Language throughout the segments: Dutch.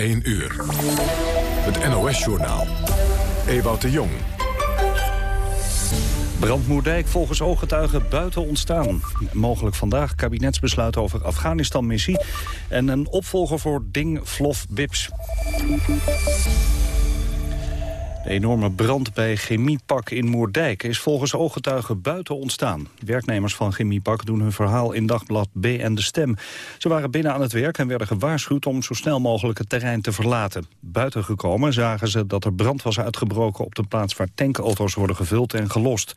1 uur. Het NOS-journaal. Ewout de Jong. Brandmoerdijk volgens ooggetuigen buiten ontstaan. Mogelijk vandaag kabinetsbesluit over Afghanistan-missie... en een opvolger voor Ding Vlof Bips. Enorme brand bij Chemiepak in Moerdijk is volgens ooggetuigen buiten ontstaan. Werknemers van Chemiepak doen hun verhaal in dagblad B en De Stem. Ze waren binnen aan het werk en werden gewaarschuwd om zo snel mogelijk het terrein te verlaten. Buiten gekomen zagen ze dat er brand was uitgebroken op de plaats waar tankauto's worden gevuld en gelost.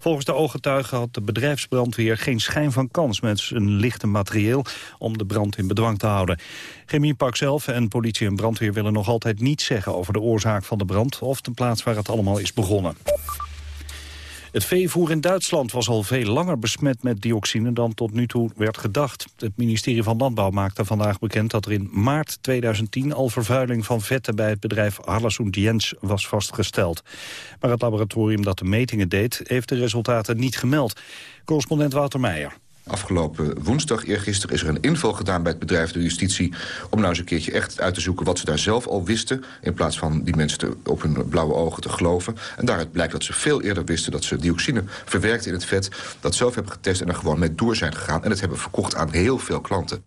Volgens de ooggetuigen had de bedrijfsbrandweer geen schijn van kans met zijn lichte materieel om de brand in bedwang te houden. Chemiepak zelf en politie en brandweer willen nog altijd niets zeggen over de oorzaak van de brand of de plaats waar het allemaal is begonnen. Het veevoer in Duitsland was al veel langer besmet met dioxine dan tot nu toe werd gedacht. Het ministerie van Landbouw maakte vandaag bekend dat er in maart 2010 al vervuiling van vetten bij het bedrijf Harles Jens was vastgesteld. Maar het laboratorium dat de metingen deed heeft de resultaten niet gemeld. Correspondent Wouter Meijer. Afgelopen woensdag, eergisteren, is er een inval gedaan bij het bedrijf de justitie... om nou eens een keertje echt uit te zoeken wat ze daar zelf al wisten... in plaats van die mensen op hun blauwe ogen te geloven. En daaruit blijkt dat ze veel eerder wisten dat ze dioxine verwerkt in het vet... dat zelf hebben getest en er gewoon mee door zijn gegaan... en het hebben verkocht aan heel veel klanten.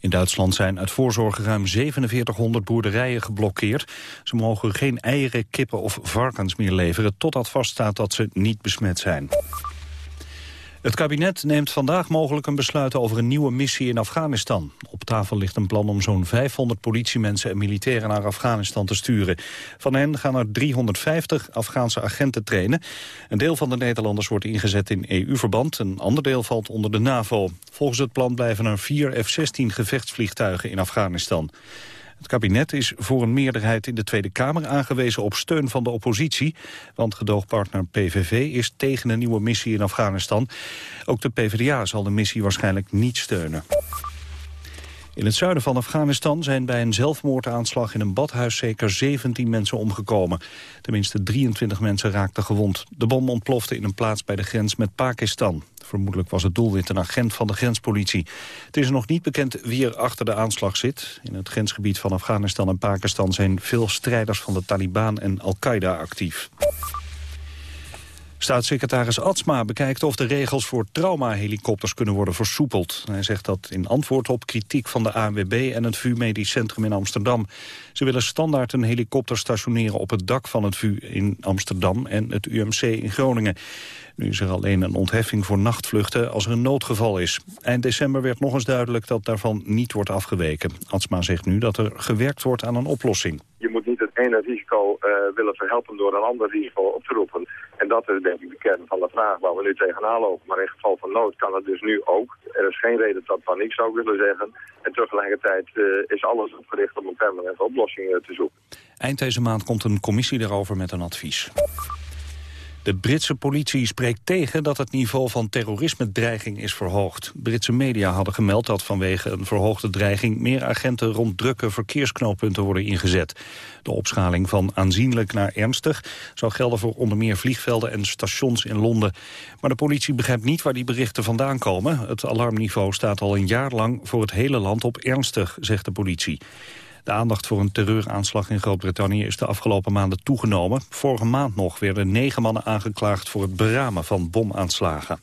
In Duitsland zijn uit voorzorg ruim 4700 boerderijen geblokkeerd. Ze mogen geen eieren, kippen of varkens meer leveren... totdat vaststaat dat ze niet besmet zijn. Het kabinet neemt vandaag mogelijk een besluit over een nieuwe missie in Afghanistan. Op tafel ligt een plan om zo'n 500 politiemensen en militairen naar Afghanistan te sturen. Van hen gaan er 350 Afghaanse agenten trainen. Een deel van de Nederlanders wordt ingezet in EU-verband, een ander deel valt onder de NAVO. Volgens het plan blijven er vier F-16 gevechtsvliegtuigen in Afghanistan. Het kabinet is voor een meerderheid in de Tweede Kamer aangewezen op steun van de oppositie. Want gedoogpartner PVV is tegen een nieuwe missie in Afghanistan. Ook de PvdA zal de missie waarschijnlijk niet steunen. In het zuiden van Afghanistan zijn bij een zelfmoordaanslag in een badhuis zeker 17 mensen omgekomen. Tenminste 23 mensen raakten gewond. De bom ontplofte in een plaats bij de grens met Pakistan. Vermoedelijk was het doelwit een agent van de grenspolitie. Het is nog niet bekend wie er achter de aanslag zit. In het grensgebied van Afghanistan en Pakistan zijn veel strijders van de Taliban en Al-Qaeda actief. Staatssecretaris Atsma bekijkt of de regels voor traumahelikopters kunnen worden versoepeld. Hij zegt dat in antwoord op kritiek van de ANWB en het VU Medisch Centrum in Amsterdam. Ze willen standaard een helikopter stationeren op het dak van het VU in Amsterdam en het UMC in Groningen. Nu is er alleen een ontheffing voor nachtvluchten als er een noodgeval is. Eind december werd nog eens duidelijk dat daarvan niet wordt afgeweken. Atsma zegt nu dat er gewerkt wordt aan een oplossing. Je moet niet het ene risico uh, willen verhelpen door een ander risico op te roepen. En dat is denk ik de kern van de vraag waar we nu tegenaan lopen. Maar in geval van nood kan het dus nu ook. Er is geen reden tot paniek zou ik willen zeggen. En tegelijkertijd uh, is alles opgericht om een permanente oplossing uh, te zoeken. Eind deze maand komt een commissie daarover met een advies. De Britse politie spreekt tegen dat het niveau van terrorisme-dreiging is verhoogd. Britse media hadden gemeld dat vanwege een verhoogde dreiging... meer agenten rond drukke verkeersknooppunten worden ingezet. De opschaling van aanzienlijk naar ernstig... zou gelden voor onder meer vliegvelden en stations in Londen. Maar de politie begrijpt niet waar die berichten vandaan komen. Het alarmniveau staat al een jaar lang voor het hele land op ernstig, zegt de politie. De aandacht voor een terreuraanslag in Groot-Brittannië is de afgelopen maanden toegenomen. Vorige maand nog werden negen mannen aangeklaagd voor het beramen van bomaanslagen.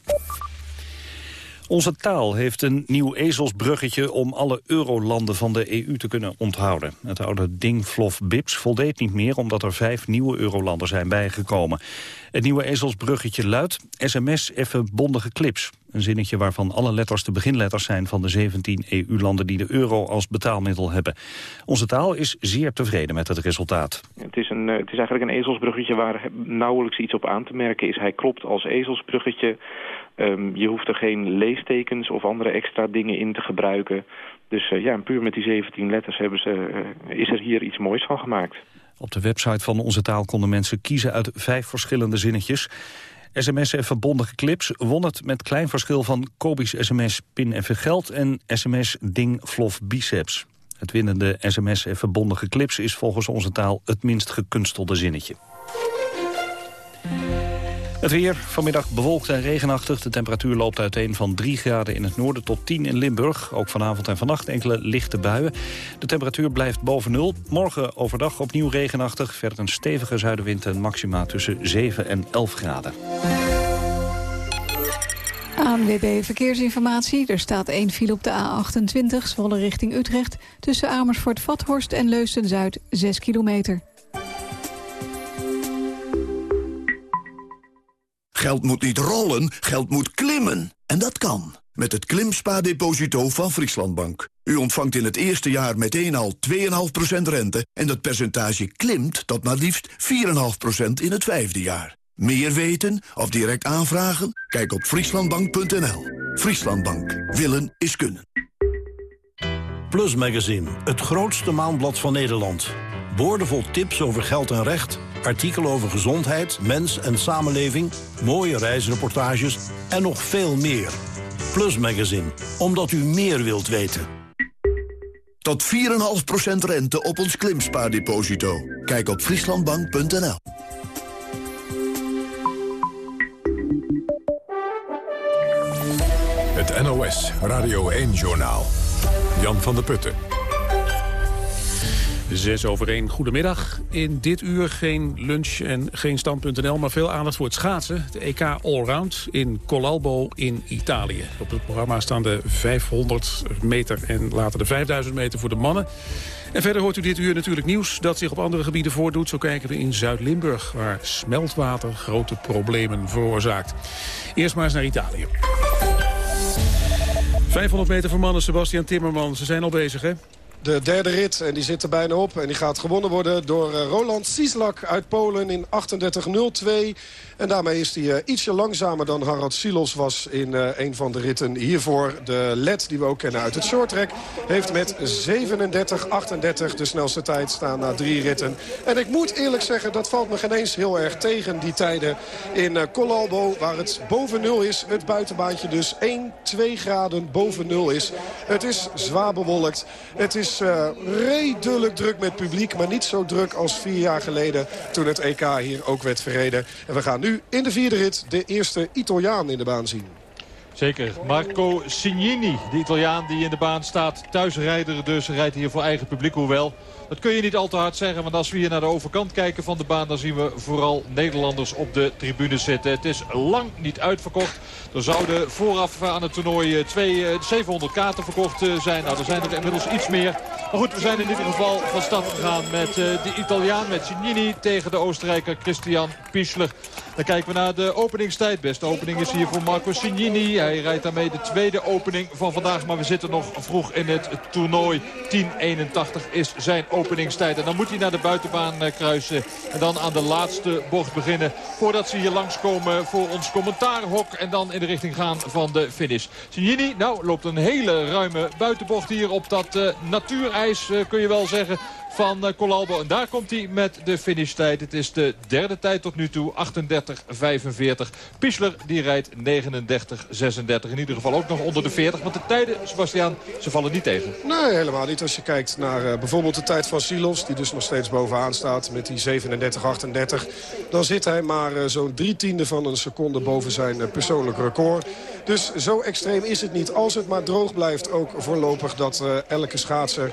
Onze taal heeft een nieuw ezelsbruggetje om alle eurolanden van de EU te kunnen onthouden. Het oude ding Flof Bips voldeed niet meer omdat er vijf nieuwe eurolanden zijn bijgekomen. Het nieuwe ezelsbruggetje luidt sms even bondige clips. Een zinnetje waarvan alle letters de beginletters zijn van de 17 EU-landen die de euro als betaalmiddel hebben. Onze taal is zeer tevreden met het resultaat. Het is, een, eh, het is eigenlijk een ezelsbruggetje waar nauwelijks iets op aan te merken is. Hij klopt als ezelsbruggetje. Um, je hoeft er geen leestekens of andere extra dingen in te gebruiken. Dus uh, ja, puur met die 17 letters hebben ze, uh, is er hier iets moois van gemaakt. Op de website van Onze Taal konden mensen kiezen uit vijf verschillende zinnetjes. SMS en verbonden clips won het met klein verschil van Kobi's sms pin even geld en sms ding flof biceps. Het winnende sms en verbonden clips is volgens onze taal het minst gekunstelde zinnetje. Het weer, vanmiddag bewolkt en regenachtig. De temperatuur loopt uiteen van 3 graden in het noorden tot 10 in Limburg. Ook vanavond en vannacht enkele lichte buien. De temperatuur blijft boven nul. Morgen overdag opnieuw regenachtig. Verder een stevige zuidenwind en maxima tussen 7 en 11 graden. ANWB Verkeersinformatie. Er staat één file op de A28, Zwolle richting Utrecht... tussen Amersfoort-Vathorst en Leusden-Zuid, 6 kilometer. Geld moet niet rollen, geld moet klimmen. En dat kan. Met het Klimspa-deposito van Frieslandbank. U ontvangt in het eerste jaar meteen al 2,5% rente... en dat percentage klimt tot maar liefst 4,5% in het vijfde jaar. Meer weten of direct aanvragen? Kijk op frieslandbank.nl. Frieslandbank. Willen is kunnen. Plus Magazine, het grootste maandblad van Nederland. Boordevol tips over geld en recht, artikelen over gezondheid, mens en samenleving... mooie reisreportages en nog veel meer. Plus Magazine, omdat u meer wilt weten. Tot 4,5% rente op ons klimspaardeposito. Kijk op frieslandbank.nl. Het NOS Radio 1-journaal. Jan van der Putten. Zes over één, goedemiddag. In dit uur geen lunch en geen stand.nl, maar veel aandacht voor het schaatsen. De EK Allround in Colalbo in Italië. Op het programma staan de 500 meter en later de 5000 meter voor de mannen. En verder hoort u dit uur natuurlijk nieuws dat zich op andere gebieden voordoet. Zo kijken we in Zuid-Limburg, waar smeltwater grote problemen veroorzaakt. Eerst maar eens naar Italië. 500 meter voor mannen, Sebastian Timmerman. Ze zijn al bezig, hè? De derde rit en die zit er bijna op. En die gaat gewonnen worden door eh, Roland Sieslak uit Polen in 38.02. En daarmee is hij eh, ietsje langzamer dan Harald Silos was in uh, een van de ritten hiervoor. De led die we ook kennen uit het shorttrack heeft met 37.38 de snelste tijd staan na drie ritten. En ik moet eerlijk zeggen, dat valt me geen eens heel erg tegen die tijden in uh, Colalbo. Waar het boven nul is, het buitenbaantje dus 1, 2 graden boven nul is. Het is zwaar bewolkt. Het is redelijk druk met publiek, maar niet zo druk als vier jaar geleden toen het EK hier ook werd verreden. En we gaan nu in de vierde rit de eerste Italiaan in de baan zien. Zeker. Marco Signini, de Italiaan die in de baan staat. Thuisrijder dus, rijdt hier voor eigen publiek. Hoewel, dat kun je niet al te hard zeggen. Want als we hier naar de overkant kijken van de baan... dan zien we vooral Nederlanders op de tribune zitten. Het is lang niet uitverkocht. Er zouden vooraf aan het toernooi twee, 700 kaarten verkocht zijn. Nou, er zijn er inmiddels iets meer. Maar goed, we zijn in ieder geval van start gegaan met de Italiaan, met Signini... tegen de Oostenrijker Christian Pischler. Dan kijken we naar de openingstijd. Beste opening is hier voor Marco Signini. Hij rijdt daarmee de tweede opening van vandaag. Maar we zitten nog vroeg in het toernooi. 10.81 is zijn openingstijd. En dan moet hij naar de buitenbaan kruisen. En dan aan de laatste bocht beginnen. Voordat ze hier langskomen voor ons commentaarhok. En dan in de richting gaan van de finish. Signini, nou, loopt een hele ruime buitenbocht hier op dat uh, natuurijs, uh, kun je wel zeggen van Colalbo. En daar komt hij met de finishtijd. Het is de derde tijd tot nu toe, 38-45. Pischler die rijdt 39-36. In ieder geval ook nog onder de 40. Want de tijden, Sebastian, ze vallen niet tegen. Nee, helemaal niet. Als je kijkt naar uh, bijvoorbeeld de tijd van Silos... die dus nog steeds bovenaan staat met die 37-38... dan zit hij maar uh, zo'n drie tiende van een seconde boven zijn uh, persoonlijk record. Dus zo extreem is het niet. Als het maar droog blijft, ook voorlopig dat elke schaatser...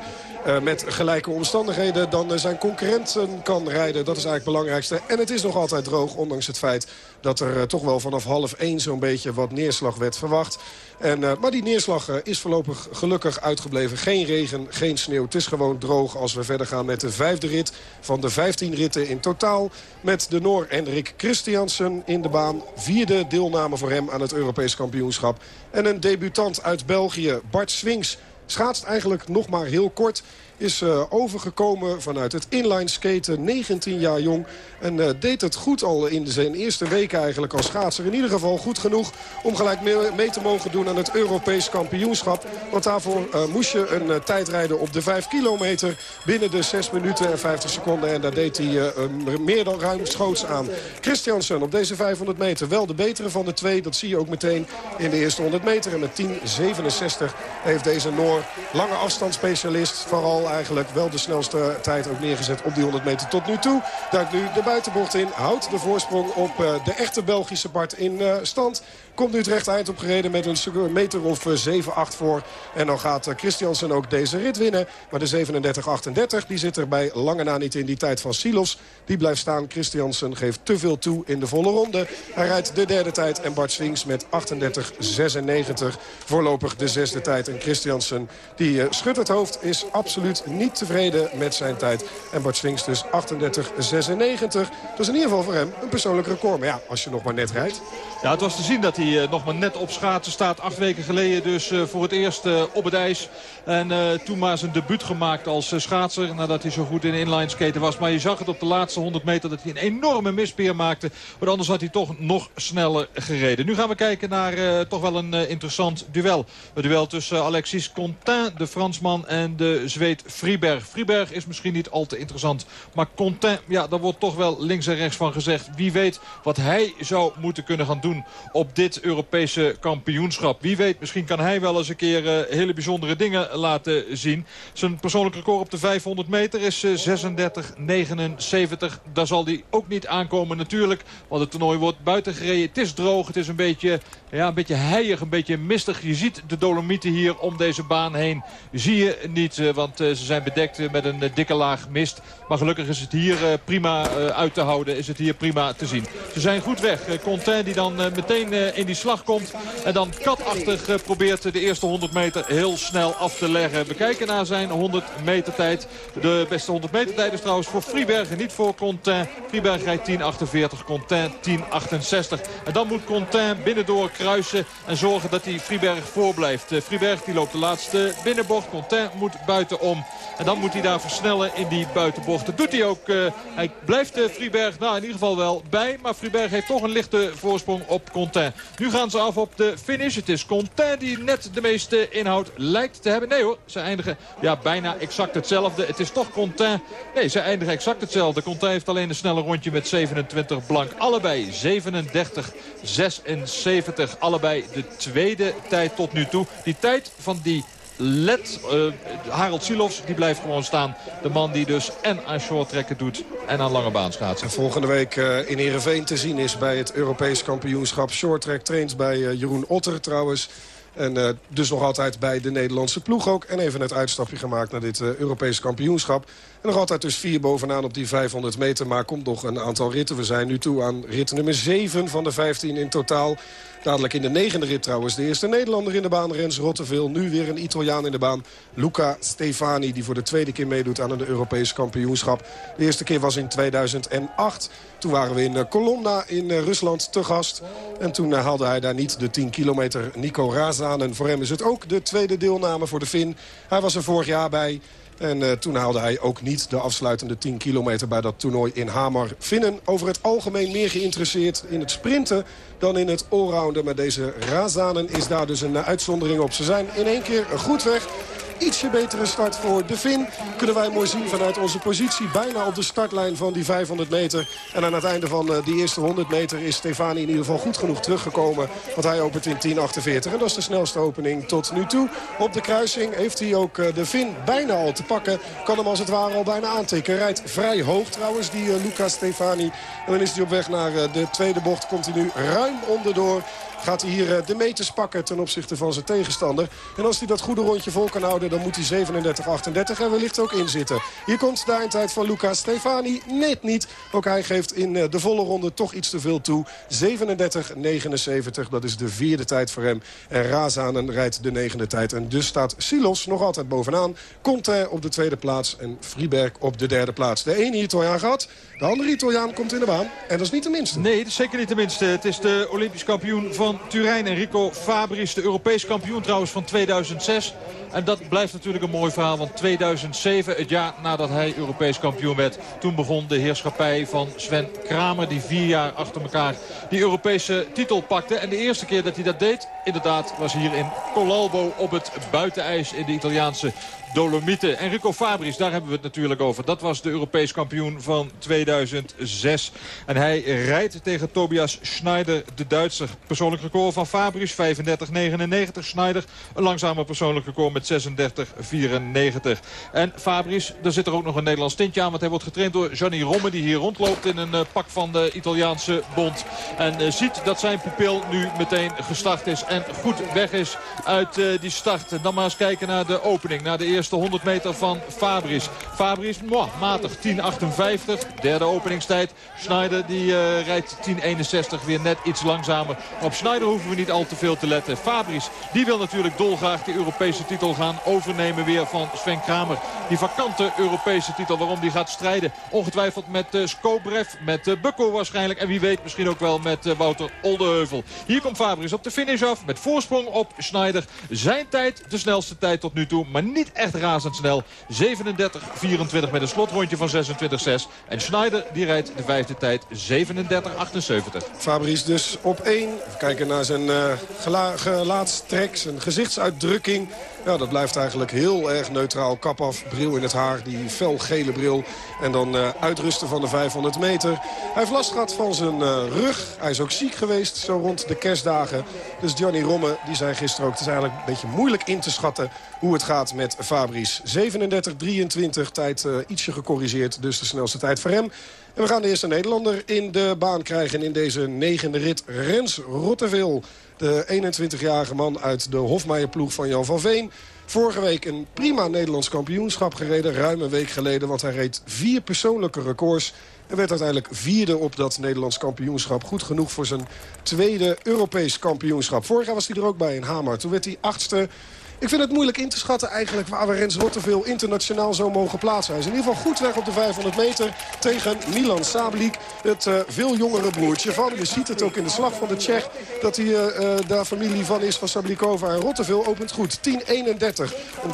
Met gelijke omstandigheden dan uh, zijn concurrenten kan rijden. Dat is eigenlijk het belangrijkste. En het is nog altijd droog, ondanks het feit dat er uh, toch wel vanaf half één zo'n beetje wat neerslag werd verwacht. En, maar die neerslag is voorlopig gelukkig uitgebleven. Geen regen, geen sneeuw. Het is gewoon droog als we verder gaan met de vijfde rit van de vijftien ritten in totaal. Met de Noor Henrik Christiansen in de baan. Vierde deelname voor hem aan het Europees kampioenschap. En een debutant uit België, Bart Swings schaatst eigenlijk nog maar heel kort. Is uh, overgekomen vanuit het inline skaten, 19 jaar jong. En uh, deed het goed al in zijn eerste weken eigenlijk als schaatser. In ieder geval goed genoeg om gelijk mee, te mogen doen aan het Europees kampioenschap. Want daarvoor uh, moest je een tijd rijden op de 5 kilometer binnen de 6 minuten en 50 seconden. En daar deed hij meer dan ruim schoots aan. Christiansen op deze 500 meter wel de betere van de twee. Dat zie je ook meteen in de eerste 100 meter. En met 10,67 heeft deze Noor. Lange afstandsspecialist. Vooral eigenlijk wel de snelste tijd ook neergezet op die 100 meter tot nu toe. Duikt nu de buitenbocht in. Houdt de voorsprong op de echte Belgische Bart in stand. Komt nu het recht eind opgereden met een meter of 7-8 voor. En dan gaat Christiansen ook deze rit winnen. Maar de 37-38 die zit er bij lange na niet in die tijd van Silos. Die blijft staan. Christiansen geeft te veel toe in de volle ronde. Hij rijdt de derde tijd en Bart Swings met 38-96. Voorlopig de zesde tijd. En Christiansen die uh, schudt het hoofd is absoluut niet tevreden met zijn tijd. En Bart Swings dus 38-96. Dat is in ieder geval voor hem een persoonlijk record. Maar ja, als je nog maar net rijdt. Ja, het was te zien dat hij uh, nog maar net op schaatsen staat. Acht weken geleden dus uh, voor het eerst op het ijs. En toen maar zijn debuut gemaakt als schaatser. Nadat hij zo goed in inline skaten was. Maar je zag het op de laatste 100 meter dat hij een enorme mispeer maakte. Maar anders had hij toch nog sneller gereden. Nu gaan we kijken naar toch wel een interessant duel. Het duel tussen Alexis Contain, de Fransman, en de Zweed Friberg. Friberg is misschien niet al te interessant. Maar Contain, ja, daar wordt toch wel links en rechts van gezegd. Wie weet wat hij zou moeten kunnen gaan doen op dit Europese kampioenschap. Wie weet, misschien kan hij wel eens een keer hele bijzondere dingen laten zien. Zijn persoonlijk record op de 500 meter is 36,79. Daar zal hij ook niet aankomen natuurlijk. Want het toernooi wordt buiten gereden. Het is droog. Het is een beetje, ja, een beetje heilig, een beetje mistig. Je ziet de dolomieten hier om deze baan heen. Zie je niet, want ze zijn bedekt met een dikke laag mist. Maar gelukkig is het hier prima uit te houden. Is het hier prima te zien. Ze zijn goed weg. Contain die dan meteen in die slag komt. En dan katachtig probeert de eerste 100 meter heel snel af te leggen. We kijken naar zijn 100 meter tijd. De beste 100 meter tijd is trouwens voor Frieberg en niet voor Contain. Frieberg rijdt 10.48, Contain 10.68. En dan moet Contain binnendoor kruisen en zorgen dat hij Frieberg voorblijft. Uh, Frieberg die loopt de laatste binnenbocht. Contain moet buitenom. En dan moet hij daar versnellen in die buitenbocht. Dat doet hij ook. Uh, hij blijft Frieberg nou in ieder geval wel bij. Maar Frieberg heeft toch een lichte voorsprong op Contain. Nu gaan ze af op de finish. Het is Contain die net de meeste inhoud lijkt te hebben. Nee hoor, ze eindigen ja, bijna exact hetzelfde. Het is toch Contain. Nee, ze eindigen exact hetzelfde. Contain heeft alleen een snelle rondje met 27 blank. Allebei 37, 76. Allebei de tweede tijd tot nu toe. Die tijd van die Let, uh, Harald die blijft gewoon staan. De man die dus en aan shorttrekken doet en aan lange baan schaatsen. En volgende week uh, in Heerenveen te zien is bij het Europees kampioenschap shorttrack. Traint bij uh, Jeroen Otter trouwens. En dus nog altijd bij de Nederlandse ploeg ook. En even het uitstapje gemaakt naar dit Europese kampioenschap. En nog altijd dus vier bovenaan op die 500 meter. Maar komt nog een aantal ritten. We zijn nu toe aan rit nummer 7 van de 15 in totaal. Dadelijk in de negende rit trouwens. De eerste Nederlander in de baan, Rens Rotteveel. Nu weer een Italiaan in de baan, Luca Stefani. Die voor de tweede keer meedoet aan een Europese kampioenschap. De eerste keer was in 2008. Toen waren we in Kolomna in Rusland te gast. En toen haalde hij daar niet de 10 kilometer Nico Razanen. Voor hem is het ook de tweede deelname voor de Fin. Hij was er vorig jaar bij. En uh, toen haalde hij ook niet de afsluitende 10 kilometer bij dat toernooi in Hamar. Finnen over het algemeen meer geïnteresseerd in het sprinten dan in het allrounden. Maar deze Razanen is daar dus een uitzondering op. Ze zijn in één keer goed weg ietsje betere start voor de Fin. Kunnen wij mooi zien vanuit onze positie. Bijna op de startlijn van die 500 meter. En aan het einde van die eerste 100 meter is Stefani in ieder geval goed genoeg teruggekomen. Want hij opent in 10.48. En dat is de snelste opening tot nu toe. Op de kruising heeft hij ook de Fin bijna al te pakken. Kan hem als het ware al bijna aantikken. Rijdt vrij hoog trouwens, die Luca Stefani. En dan is hij op weg naar de tweede bocht. Komt hij nu ruim onderdoor. Gaat hij hier de meters pakken ten opzichte van zijn tegenstander. En als hij dat goede rondje vol kan houden, dan moet hij 37-38 en wellicht ook inzitten. Hier komt de eindtijd van Luca Stefani. Net niet. Ook hij geeft in de volle ronde toch iets te veel toe. 37-79, dat is de vierde tijd voor hem. En Razanen rijdt de negende tijd. En dus staat Silos nog altijd bovenaan. Conte op de tweede plaats en Friberg op de derde plaats. De ene Italiaan gaat, de andere Italiaan komt in de baan. En dat is niet de minste. Nee, dat is zeker niet de minste. Het is de Olympisch kampioen van Turijn, Enrico Fabris. De Europees kampioen trouwens van 2006. En dat blijft natuurlijk een mooi verhaal. Want 2007, het jaar nadat hij Europees kampioen werd... toen begon de heerschappij van Sven Kramer... die vier jaar achter elkaar die Europese titel pakte. En de eerste keer dat hij dat deed, inderdaad, was hier in Colalbo... op het buitenijs in de Italiaanse Dolomieten. Enrico Fabris, daar hebben we het natuurlijk over. Dat was de Europees kampioen van 2006. En hij rijdt tegen Tobias Schneider, de Duitser. Persoonlijk record van Fabris, 35-99. Schneider, een langzamer persoonlijk record met met 36-94. En Fabris, daar zit er ook nog een Nederlands tintje aan. Want hij wordt getraind door Johnny Romme die hier rondloopt in een pak van de Italiaanse bond. En ziet dat zijn pupil nu meteen gestart is en goed weg is uit die start. Dan maar eens kijken naar de opening. Naar de eerste 100 meter van Fabris. Fabris, matig 10.58. Derde openingstijd. Schneider die uh, rijdt 10.61. Weer net iets langzamer. Op Schneider hoeven we niet al te veel te letten. Fabris die wil natuurlijk dolgraag de Europese titel gaan overnemen weer van Sven Kramer. Die vakante Europese titel waarom die gaat strijden. Ongetwijfeld met uh, Skobrev, met uh, Bukko waarschijnlijk. En wie weet misschien ook wel met uh, Wouter Oldeheuvel. Hier komt Fabris op de finish af met voorsprong op Schneider. Zijn tijd, de snelste tijd tot nu toe. Maar niet echt razendsnel. 37-24 met een slotrondje van 26-6. En Schneider die rijdt de vijfde tijd 37-78. Fabrice dus op 1. Even kijken naar zijn uh, gelaatstrek, zijn gezichtsuitdrukking. Ja, dat blijft eigenlijk heel erg neutraal. Kap af, bril in het haar, die felgele bril. En dan uh, uitrusten van de 500 meter. Hij heeft last gehad van zijn uh, rug. Hij is ook ziek geweest, zo rond de kerstdagen. Dus Johnny Romme, die zei gisteren ook... het is eigenlijk een beetje moeilijk in te schatten hoe het gaat met Fabrice. 37-23, tijd uh, ietsje gecorrigeerd. Dus de snelste tijd voor hem. En we gaan de eerste Nederlander in de baan krijgen in deze negende rit. Rens Rotteveel, de 21-jarige man uit de Hofmeijerploeg van Jan van Veen. Vorige week een prima Nederlands kampioenschap gereden. Ruim een week geleden, want hij reed vier persoonlijke records. En werd uiteindelijk vierde op dat Nederlands kampioenschap. Goed genoeg voor zijn tweede Europees kampioenschap. Vorig jaar was hij er ook bij in Hamar. Toen werd hij achtste. Ik vind het moeilijk in te schatten eigenlijk waar we Rens Rotteveel internationaal zo mogen plaatsen. Hij is in ieder geval goed weg op de 500 meter tegen Milan Sablik. Het uh, veel jongere broertje van. Je ziet het ook in de slag van de Tsjech dat hij uh, daar familie van is van Sablikova. En Rotteveel opent goed. 10.31 om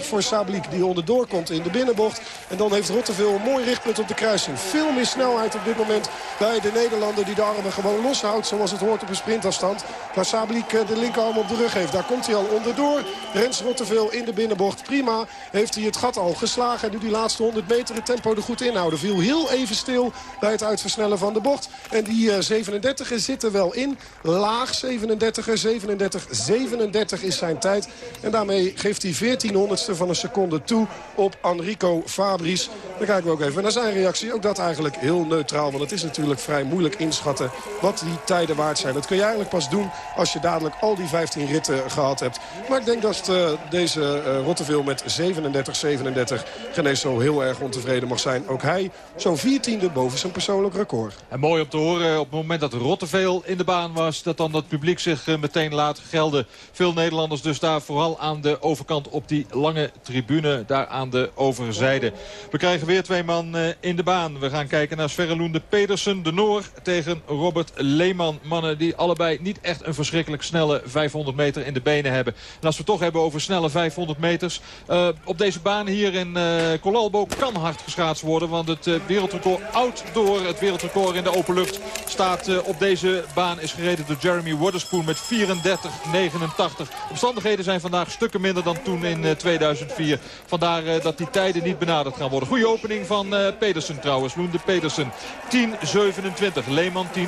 10.52 voor Sablik die onderdoor komt in de binnenbocht. En dan heeft Rotteveel een mooi richtpunt op de kruising. Veel meer snelheid op dit moment bij de Nederlander die de armen gewoon loshoudt zoals het hoort op een sprintafstand. Waar Sablik de linkerarm op de rug heeft. Daar komt hij al onderdoor. Rens Rotteveel in de binnenbocht. Prima. Heeft hij het gat al geslagen. En nu die laatste 100 meter het tempo er goed inhouden. Viel heel even stil bij het uitversnellen van de bocht. En die uh, 37 zit er wel in. Laag 37er. 37, 37 is zijn tijd. En daarmee geeft hij 14 honderdste van een seconde toe op Enrico Fabris. Dan kijken we ook even naar zijn reactie. Ook dat eigenlijk heel neutraal. Want het is natuurlijk vrij moeilijk inschatten wat die tijden waard zijn. Dat kun je eigenlijk pas doen als je dadelijk al die 15 ritten gehad hebt. Maar ik denk dat uh, deze uh, Rotteveel met 37-37 geen zo heel erg ontevreden mag zijn. Ook hij zo'n viertiende boven zijn persoonlijk record. En mooi om te horen op het moment dat Rotteveel in de baan was... dat dan het publiek zich meteen laat gelden. Veel Nederlanders dus daar vooral aan de overkant op die lange tribune. Daar aan de overzijde. We krijgen weer twee man in de baan. We gaan kijken naar Sverre Pedersen, de Noor, tegen Robert Leeman. Mannen die allebei niet echt een verschrikkelijk snelle 500 meter in de benen hebben. Het toch hebben over snelle 500 meters. Uh, op deze baan hier in uh, Colalbo kan hard geschaatst worden. Want het uh, wereldrecord outdoor, het wereldrecord in de open lucht... staat op deze baan, is gereden door Jeremy Waterspoon met 34,89. Omstandigheden zijn vandaag stukken minder dan toen in 2004. Vandaar dat die tijden niet benaderd gaan worden. Goede opening van Pedersen trouwens, Loende Pedersen. 10,27, Leeman 10,34.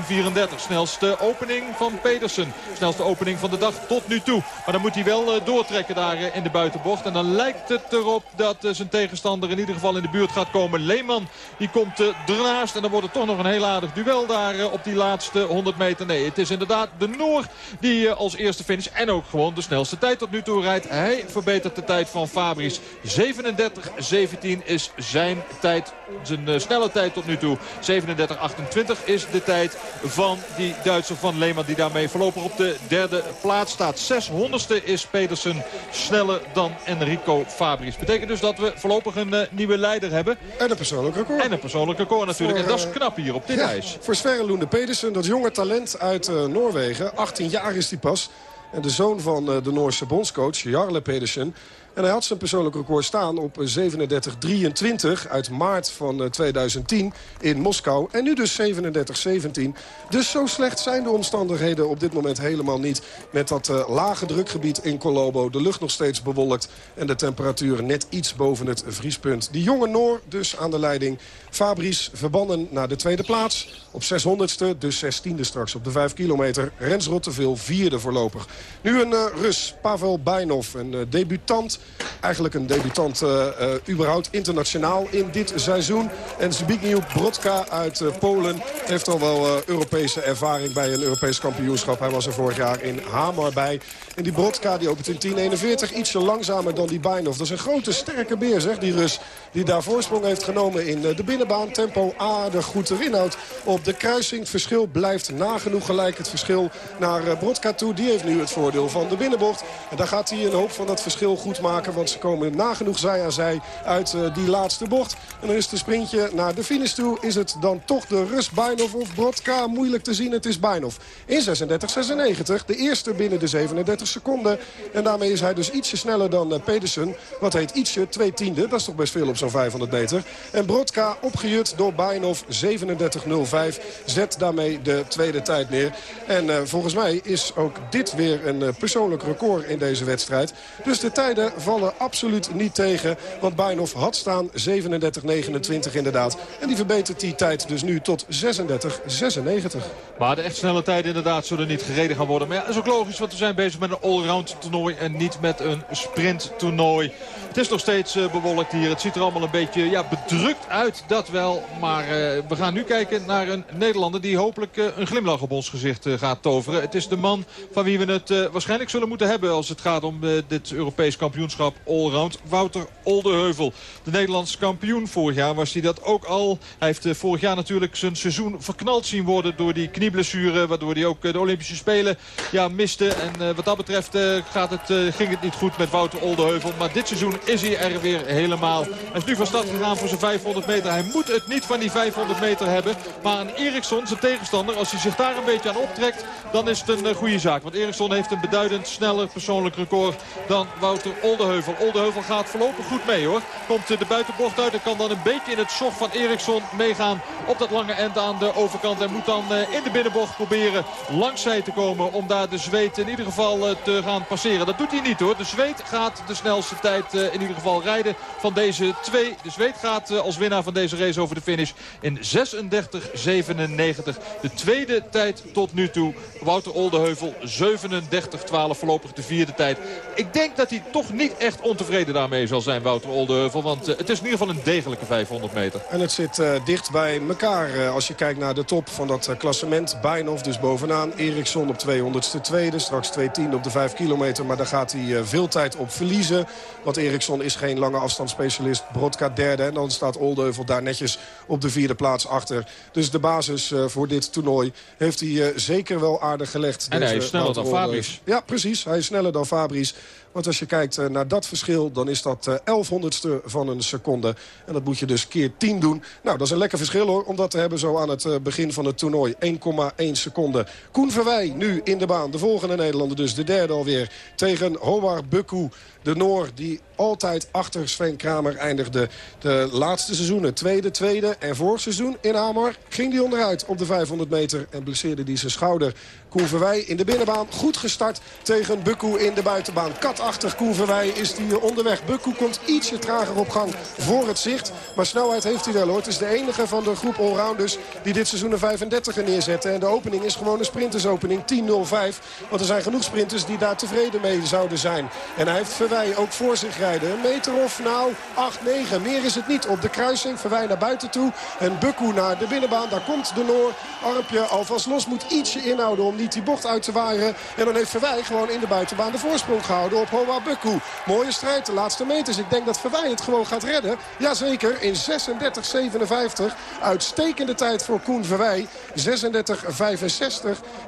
Snelste opening van Pedersen. Snelste opening van de dag tot nu toe. Maar dan moet hij wel doortrekken daar in de buitenbocht. En dan lijkt het erop dat zijn tegenstander in ieder geval in de buurt gaat komen. Leeman die komt ernaast en dan wordt het toch nog een heel aardig duel daar op die laatste 100 meter. Nee, het is inderdaad de Noor die als eerste finish en ook gewoon de snelste tijd tot nu toe rijdt. Hij verbetert de tijd van Fabris. 37-17 is zijn tijd, zijn snelle tijd tot nu toe. 37-28 is de tijd van die Duitser van Leeman die daarmee voorlopig op de derde plaats staat. 600ste is Pedersen sneller dan Enrico Fabris. Betekent dus dat we voorlopig een uh, nieuwe leider hebben. En een persoonlijk record. En een persoonlijk record natuurlijk. Voor, en dat is knap hier op dit ja, ijs. Voor Sverre Loende Pedersen, dat jonge talent uit uh, Noorwegen. 18 jaar is hij pas. En de zoon van de Noorse bondscoach, Jarle Pedersen... En hij had zijn persoonlijk record staan op 37-23 uit maart van 2010 in Moskou. En nu dus 37-17. Dus zo slecht zijn de omstandigheden op dit moment helemaal niet. Met dat lage drukgebied in Colobo. De lucht nog steeds bewolkt en de temperatuur net iets boven het vriespunt. Die jonge Noor dus aan de leiding. Fabrice verbannen naar de tweede plaats. Op 600ste, dus 16e straks op de 5 kilometer. Rens Rotteveel vierde voorlopig. Nu een Rus, Pavel Bainov, een debutant. Eigenlijk een debutant uh, überhaupt internationaal in dit seizoen. En Zbigniew Brodka uit Polen heeft al wel Europese ervaring bij een Europees kampioenschap. Hij was er vorig jaar in Hamar bij. En die Brodka die opent in 10.41, ietsje langzamer dan die Bainov. Dat is een grote sterke beer, zeg, die Rus. Die daar voorsprong heeft genomen in de binnenbaan. Tempo aardig goed erin houdt op de kruising. Het verschil blijft nagenoeg gelijk. Het verschil naar eh, Brodka toe. Die heeft nu het voordeel van de binnenbocht. En daar gaat hij een hoop van dat verschil goed maken. Want ze komen nagenoeg zij aan zij uit uh, die laatste bocht. En dan is het sprintje naar de finish toe. Is het dan toch de Rus Bainov of Brodka? Moeilijk te zien. Het is Bainov. In 36-96. De eerste binnen de 37 seconden. En daarmee is hij dus ietsje sneller dan uh, Pedersen. Wat heet ietsje, twee tiende. Dat is toch best veel op zo'n 500 meter. En Brodka opgejut door Bainov 37.05 zet daarmee de tweede tijd neer. En uh, volgens mij is ook dit weer een persoonlijk record in deze wedstrijd. Dus de tijden vallen absoluut niet tegen. Want Bainov had staan 37.29 inderdaad. En die verbetert die tijd dus nu tot 36.96. Maar de echt snelle tijden inderdaad zullen niet gereden gaan worden. Maar ja, dat is ook logisch, want we zijn bezig met een allround toernooi en niet met een sprint toernooi. Het is nog steeds uh, bewolkt hier. Het ziet er allemaal een beetje ja, bedrukt uit, dat wel. Maar we gaan nu kijken naar een Nederlander die hopelijk uh, een glimlach op ons gezicht gaat toveren. Het is de man van wie we het waarschijnlijk zullen moeten hebben als het gaat om dit Europees kampioenschap allround. Wouter Oldeheuvel, de Nederlands kampioen vorig jaar was hij dat ook al. Hij heeft vorig jaar natuurlijk zijn seizoen verknald zien worden door die knieblessure. Waardoor hij ook de Olympische Spelen ja, miste. En wat dat betreft gaat het, ging het niet goed met Wouter Oldeheuvel. Maar dit seizoen is hij er weer helemaal. Hij is nu van start gegaan voor zijn 500 meter. Hij moet het niet van die 500 meter hebben. Maar een Eriksson, zijn tegenstander, als hij zich daar een beetje aan optrekt... dan is het een goede zaak. Want Eriksson heeft een beduidend sneller persoonlijk record dan Wouter Oldeheuvel. Oldeheuvel gaat voorlopig goed mee hoor. Komt de buitenbocht uit en kan dan een beetje in het zog van Eriksson meegaan... op dat lange end aan de overkant. En moet dan uh, in de binnenbocht proberen langs zij te komen... om daar de zweet in ieder geval uh, te gaan passeren. Dat doet hij niet hoor. De zweet gaat de snelste tijd in ieder geval rijden van deze twee. De zweet gaat als winnaar van deze race over de finish in 36 97. De tweede tijd tot nu toe. Wouter Oldeheuvel 37-12 voorlopig de vierde tijd. Ik denk dat hij toch niet echt ontevreden daarmee zal zijn, Wouter Oldeheuvel. Want uh, het is in ieder geval een degelijke 500 meter. En het zit uh, dicht bij elkaar. Uh, als je kijkt naar de top van dat klassement. Bijnhof dus bovenaan. Eriksson op 200ste tweede. Straks 210 op de 5 kilometer. Maar daar gaat hij veel tijd op verliezen. Want Eriksson is geen lange afstandsspecialist. Brodka derde. En dan staat Oldeheuvel daar netjes op de vierde plaats achter. Dus de basis voor dit toernooi heeft hij zeker wel aardig gelegd. En hij is sneller dan Fabrice. Ja, precies. Hij is sneller dan Fabrice. Want als je kijkt naar dat verschil, dan is dat uh, 1100ste van een seconde. En dat moet je dus keer 10 doen. Nou, dat is een lekker verschil hoor, om dat te hebben zo aan het uh, begin van het toernooi. 1,1 seconde. Koen Verwij nu in de baan. De volgende Nederlander dus, de derde alweer. Tegen Howard Bukku, de Noor, die altijd achter Sven Kramer eindigde. De laatste seizoenen, tweede, tweede en vorig seizoen in Hamar... ging hij onderuit op de 500 meter en blesseerde hij zijn schouder. Koen Verwij in de binnenbaan, goed gestart tegen Bukku in de buitenbaan. Katachtig Koen Verwij is die onderweg. Bukku komt ietsje trager op gang voor het zicht. Maar snelheid heeft hij wel hoor. Het is de enige van de groep allrounders die dit seizoen een 35 neerzetten. En de opening is gewoon een sprintersopening 10.05. Want er zijn genoeg sprinters die daar tevreden mee zouden zijn. En hij heeft Verwij ook voor zich Een meter of nou 8, 9. Meer is het niet op de kruising. Verwij naar buiten toe. En Bukku naar de binnenbaan. Daar komt de Noor. Armpje alvast los. Moet ietsje inhouden om niet die bocht uit te waaieren. En dan heeft Verwij gewoon in de buitenbaan de voorsprong gehouden op Hoa Bukku. Mooie strijd, de laatste meters. Ik denk dat Verwij het gewoon gaat redden. Jazeker, in 36-57. Uitstekende tijd voor Koen Verwij. 36-65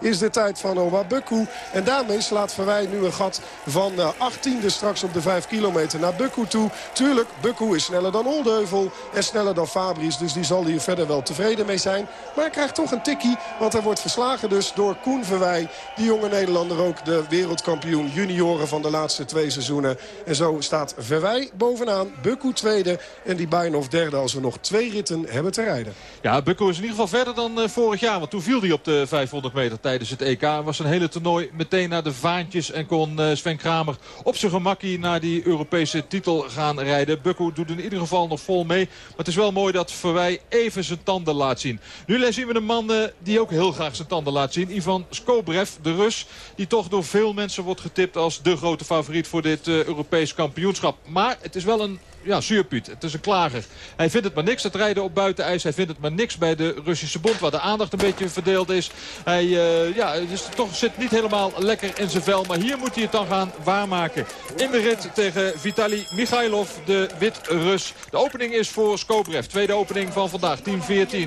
is de tijd van Hoa Bukku. En daarmee slaat Verwij nu een gat van 18e straks op de 5 kilometer naar Bukku toe. Tuurlijk, Bukku is sneller dan Oldeuvel en sneller dan Fabrice. Dus die zal hier verder wel tevreden mee zijn. Maar hij krijgt toch een tikkie, want hij wordt verslagen dus door Koen Verwij. Die jonge Nederlander ook de wereldkampioen junioren van de laatste twee seizoenen. En zo staat Verwij bovenaan, Bukku tweede en die Bainhof derde... als we nog twee ritten hebben te rijden. Ja, Bukku is in ieder geval verder dan uh, vorig jaar. Want toen viel hij op de 500 meter tijdens het EK. Was een hele toernooi meteen naar de vaantjes. En kon uh, Sven Kramer op zijn gemakkie naar die Europese titel gaan rijden. Bukku doet in ieder geval nog vol mee. Maar het is wel mooi dat Verwij even zijn tanden laat zien. Nu zien we een man uh, die ook heel graag zijn tanden laat zien. Ivan Skobrev, de Rus. Die toch door veel mensen wordt getipt als de grote favoriet voor dit uh, Europees kampioenschap. Maar het is wel een ja, zuurpiet. Het is een klager. Hij vindt het maar niks, het rijden op buitenijs. Hij vindt het maar niks bij de Russische bond, waar de aandacht een beetje verdeeld is. Hij uh, ja, dus toch zit niet helemaal lekker in zijn vel. Maar hier moet hij het dan gaan waarmaken. In de rit tegen Vitali Michailov, de Wit-Rus. De opening is voor Skobrev. Tweede opening van vandaag, 10-14.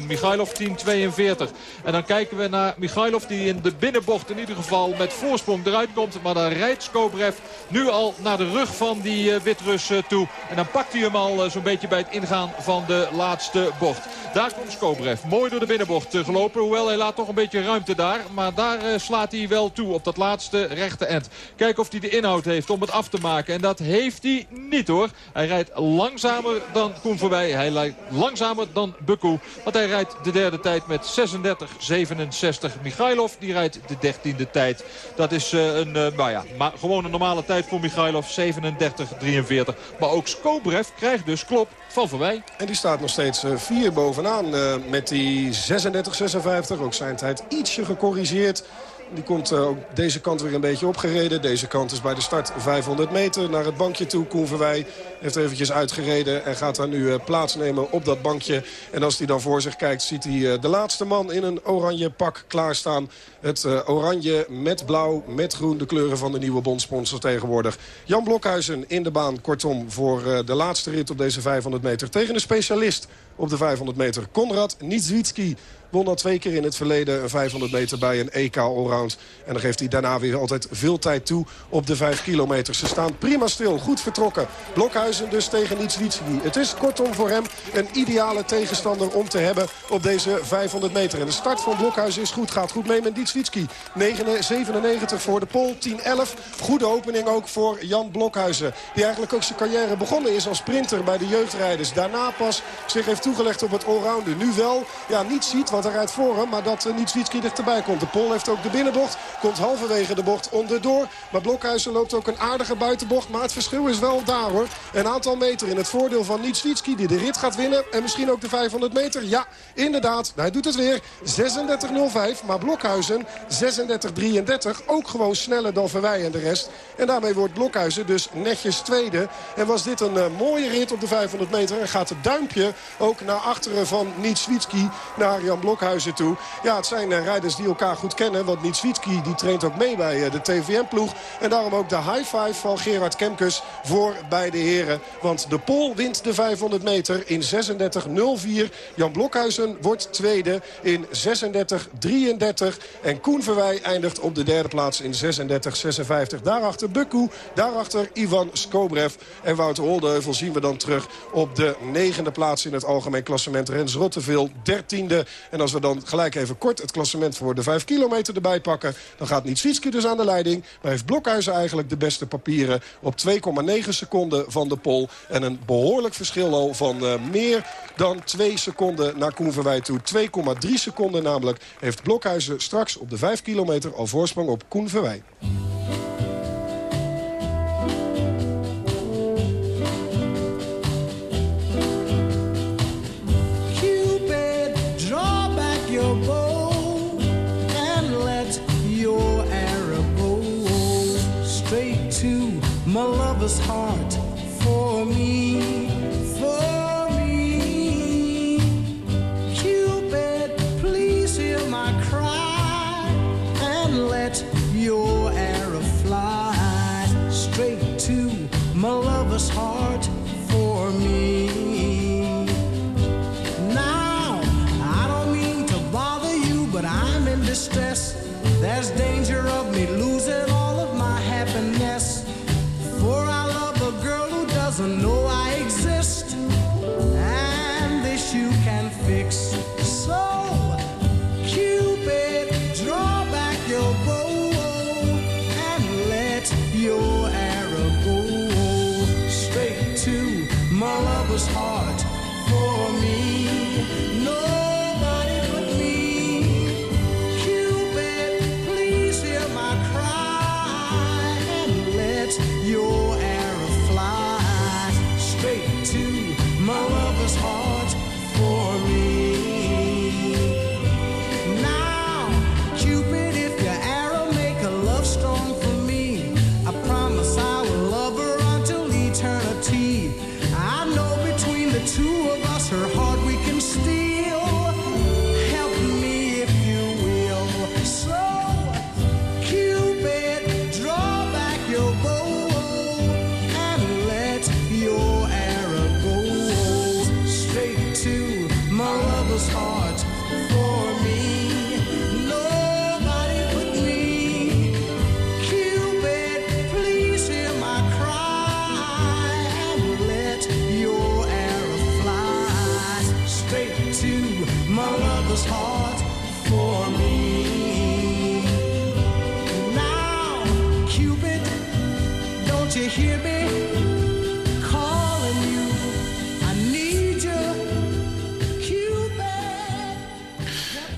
Michailov 10-42. En dan kijken we naar Michailov, die in de binnenbocht in ieder geval met voorsprong eruit komt. Maar dan rijdt Skobrev nu al naar de rug van die uh, Wit-Rus uh, toe. En dan pakt hij hem al eh, zo'n beetje bij het ingaan van de laatste bocht. Daar komt Skobrev. Mooi door de binnenbocht eh, gelopen. Hoewel hij laat toch een beetje ruimte daar. Maar daar eh, slaat hij wel toe op dat laatste rechte end. Kijken of hij de inhoud heeft om het af te maken. En dat heeft hij niet hoor. Hij rijdt langzamer dan Koen voorbij. Hij rijdt langzamer dan Bukku. Want hij rijdt de derde tijd met 36-67. Michailov die rijdt de dertiende tijd. Dat is een, nou ja, maar gewoon een normale tijd voor Michailov. 37-43. Maar ook Skobrev krijgt dus klop van voorbij. En die staat nog steeds uh, vier bovenaan uh, met die 36-56. Ook zijn tijd ietsje gecorrigeerd. Die komt ook deze kant weer een beetje opgereden. Deze kant is bij de start 500 meter naar het bankje toe. Koen Verwij heeft eventjes uitgereden en gaat daar nu uh, plaatsnemen op dat bankje. En als hij dan voor zich kijkt ziet hij uh, de laatste man in een oranje pak klaarstaan. Het oranje met blauw, met groen, de kleuren van de nieuwe bondsponsor tegenwoordig. Jan Blokhuizen in de baan, kortom, voor de laatste rit op deze 500 meter. Tegen een specialist op de 500 meter. Konrad Niedzwitski won al twee keer in het verleden een 500 meter bij een EK Allround. En dan geeft hij daarna weer altijd veel tijd toe op de 5 kilometer. Ze staan prima stil, goed vertrokken. Blokhuizen dus tegen Nietswitski. Het is kortom voor hem een ideale tegenstander om te hebben op deze 500 meter. En de start van Blokhuizen is goed, gaat goed mee met Nietswitski. 97 voor de pol, 10-11. Goede opening ook voor Jan Blokhuizen. Die eigenlijk ook zijn carrière begonnen is als sprinter bij de jeugdrijders. Daarna pas zich heeft toegelegd op het allrounder. Nu wel, ja, niet ziet want hij rijdt voor hem. Maar dat uh, niet Zwitski dichterbij komt. De Pol heeft ook de binnenbocht. Komt halverwege de bocht onderdoor. Maar Blokhuizen loopt ook een aardige buitenbocht. Maar het verschil is wel daar hoor. Een aantal meter in het voordeel van Nietzwitski die de rit gaat winnen. En misschien ook de 500 meter. Ja, inderdaad. Hij doet het weer. 36.05. Maar Blokhuizen 36.33. Ook gewoon sneller dan Verwij en de rest. En daarmee wordt Blokhuizen dus netjes tweede. En was dit een uh, mooie rit op de 500 meter. En gaat het duimpje ook naar achteren van Nietzwitski. Naar Jan Blokhuizen toe. Ja, het zijn uh, rijders die elkaar goed kennen. Want Nietzwitski die traint ook mee bij uh, de TVM-ploeg. En daarom ook de high five van Gerard Kemkes voor beide heren. Want de Pol wint de 500 meter in 36.04. Jan Blokhuizen wordt tweede in 36.33. En Koen Verwij eindigt op de derde plaats in 36.56. Daarachter Bukku, daarachter Ivan Skobrev. En Wouter Holdeheuvel zien we dan terug op de negende plaats in het algemeen klassement. Rens Rotteveel, dertiende. En als we dan gelijk even kort het klassement voor de 5 kilometer erbij pakken... dan gaat Nitswitski dus aan de leiding. Maar heeft Blokhuizen eigenlijk de beste papieren op 2,9 seconden van de pol. En een behoorlijk verschil al van uh, meer dan 2 seconden naar Koen Verwij toe. 2,3 seconden namelijk heeft Blokhuizen straks op de 5 kilometer al voorsprong op Koen Verwij. Lover's heart for me, people's hearts.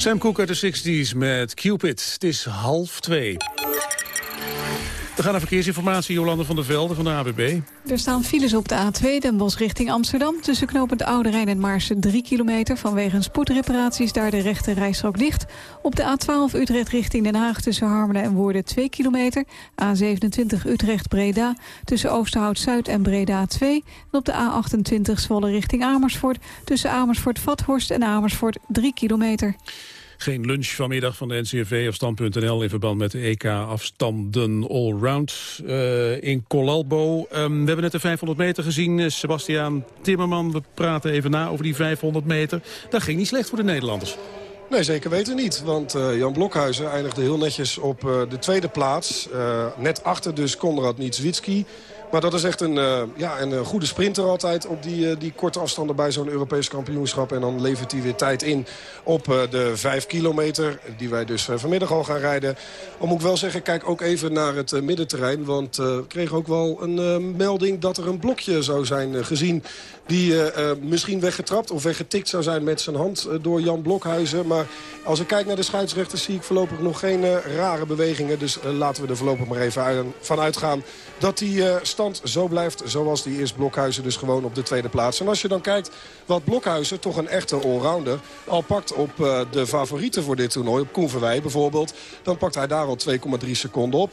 Sam Cooke uit de 60s met Cupid. Het is half twee. We gaan naar verkeersinformatie, Jolande van der Velde van de ABB. Er staan files op de A2 Den Bosch richting Amsterdam... tussen knooppunt Oude Rijn en Maarsen 3 kilometer... vanwege een spoedreparaties daar de rechte rijstrook dicht. Op de A12 Utrecht richting Den Haag tussen Harmelen en Woerden 2 kilometer. A27 Utrecht-Breda tussen Oosterhout-Zuid en Breda 2. En op de A28 Zwolle richting Amersfoort... tussen Amersfoort-Vathorst en Amersfoort 3 kilometer. Geen lunch vanmiddag van de NCRV of Stand.nl... in verband met de EK-afstanden allround uh, in Colalbo. Um, we hebben net de 500 meter gezien. Uh, Sebastiaan Timmerman, we praten even na over die 500 meter. Dat ging niet slecht voor de Nederlanders. Nee, zeker weten niet. Want uh, Jan Blokhuizen eindigde heel netjes op de tweede plaats. Net achter dus Konrad Nietzwitski. Maar dat is echt een, uh, ja, een goede sprinter altijd op die, uh, die korte afstanden bij zo'n Europees kampioenschap. En dan levert hij weer tijd in op de vijf kilometer die wij dus vanmiddag al gaan rijden. Dan moet ik wel zeggen, kijk ook even naar het middenterrein. Want we kregen ook wel een melding dat er een blokje zou zijn gezien die uh, misschien weggetrapt of weggetikt zou zijn met zijn hand uh, door Jan Blokhuizen. Maar als ik kijk naar de scheidsrechters zie ik voorlopig nog geen rare bewegingen. Dus laten we er voorlopig maar even van uitgaan dat die stand zo blijft zoals die is. Blokhuizen dus gewoon op de tweede plaats. En als je dan kijkt wat Blokhuizen, toch een echte allrounder, al pakt op de favorieten voor dit toernooi. Op Koen bijvoorbeeld. Dan pakt hij daar al 2,3 seconden op.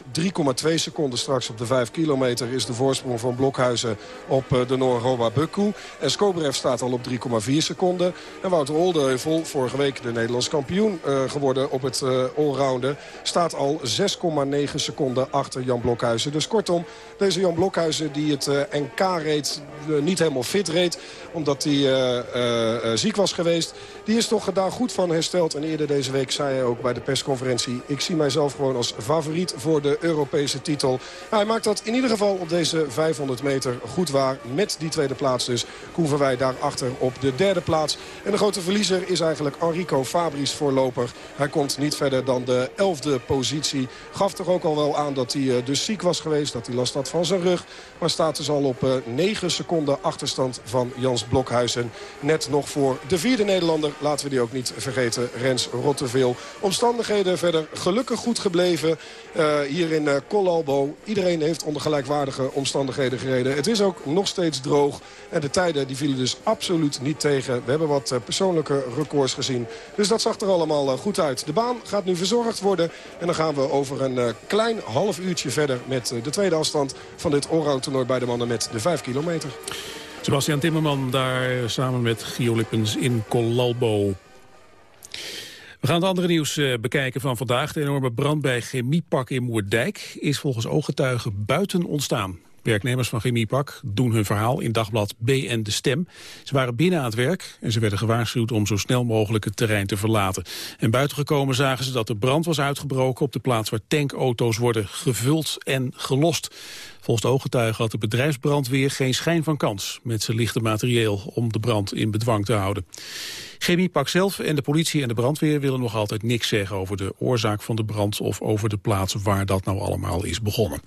3,2 seconden straks op de 5 kilometer is de voorsprong van Blokhuizen op de Noor Roba Bukku. En Skobrev staat al op 3,4 seconden. En Wouter Oldeheuvel, vorige week de Nederlands kampioen uh, geworden op het uh, allrounden... staat al 6,9 seconden achter Jan Blokhuizen. Dus kortom, deze Jan Blokhuizen die het uh, NK reed, niet helemaal fit reed... omdat hij ziek was geweest... die is toch daar goed van hersteld. En eerder deze week zei hij ook bij de persconferentie... ik zie mijzelf gewoon als favoriet voor de Europese titel. Nou, hij maakt dat in ieder geval op deze 500 meter goed waar... met die tweede plaats dus Koen Verwij daarachter op de derde plaats. En de grote verliezer is eigenlijk Enrico Fabris voorloper. Hij komt niet verder dan de elfde positie. Gaf toch ook al wel aan dat hij uh, dus ziek was geweest. Dat hij last had van zijn rug. Maar staat dus al op uh, 9 seconden achterstand van Jans Blokhuizen. Net nog voor de vierde Nederlander. Laten we die ook niet vergeten. Rens Rotteveel. Omstandigheden verder gelukkig goed gebleven. Uh, hier in Colalbo. Iedereen heeft onder gelijkwaardige omstandigheden gereden. Het is ook nog steeds droog. En de die vielen dus absoluut niet tegen. We hebben wat uh, persoonlijke records gezien. Dus dat zag er allemaal uh, goed uit. De baan gaat nu verzorgd worden. En dan gaan we over een uh, klein half uurtje verder... met de tweede afstand van dit allround toernooi bij de mannen met de 5 kilometer. Sebastian Timmerman daar samen met Gio Lippens in Colalbo. We gaan het andere nieuws bekijken van vandaag. De enorme brand bij Chemiepak in Moerdijk is volgens ooggetuigen buiten ontstaan. Werknemers van Chemiepak doen hun verhaal in dagblad BN De Stem. Ze waren binnen aan het werk en ze werden gewaarschuwd om zo snel mogelijk het terrein te verlaten. En buitengekomen zagen ze dat de brand was uitgebroken op de plaats waar tankauto's worden gevuld en gelost. Volgens de ooggetuigen had de bedrijfsbrandweer geen schijn van kans met zijn lichte materieel om de brand in bedwang te houden. Chemiepak zelf en de politie en de brandweer willen nog altijd niks zeggen over de oorzaak van de brand of over de plaats waar dat nou allemaal is begonnen.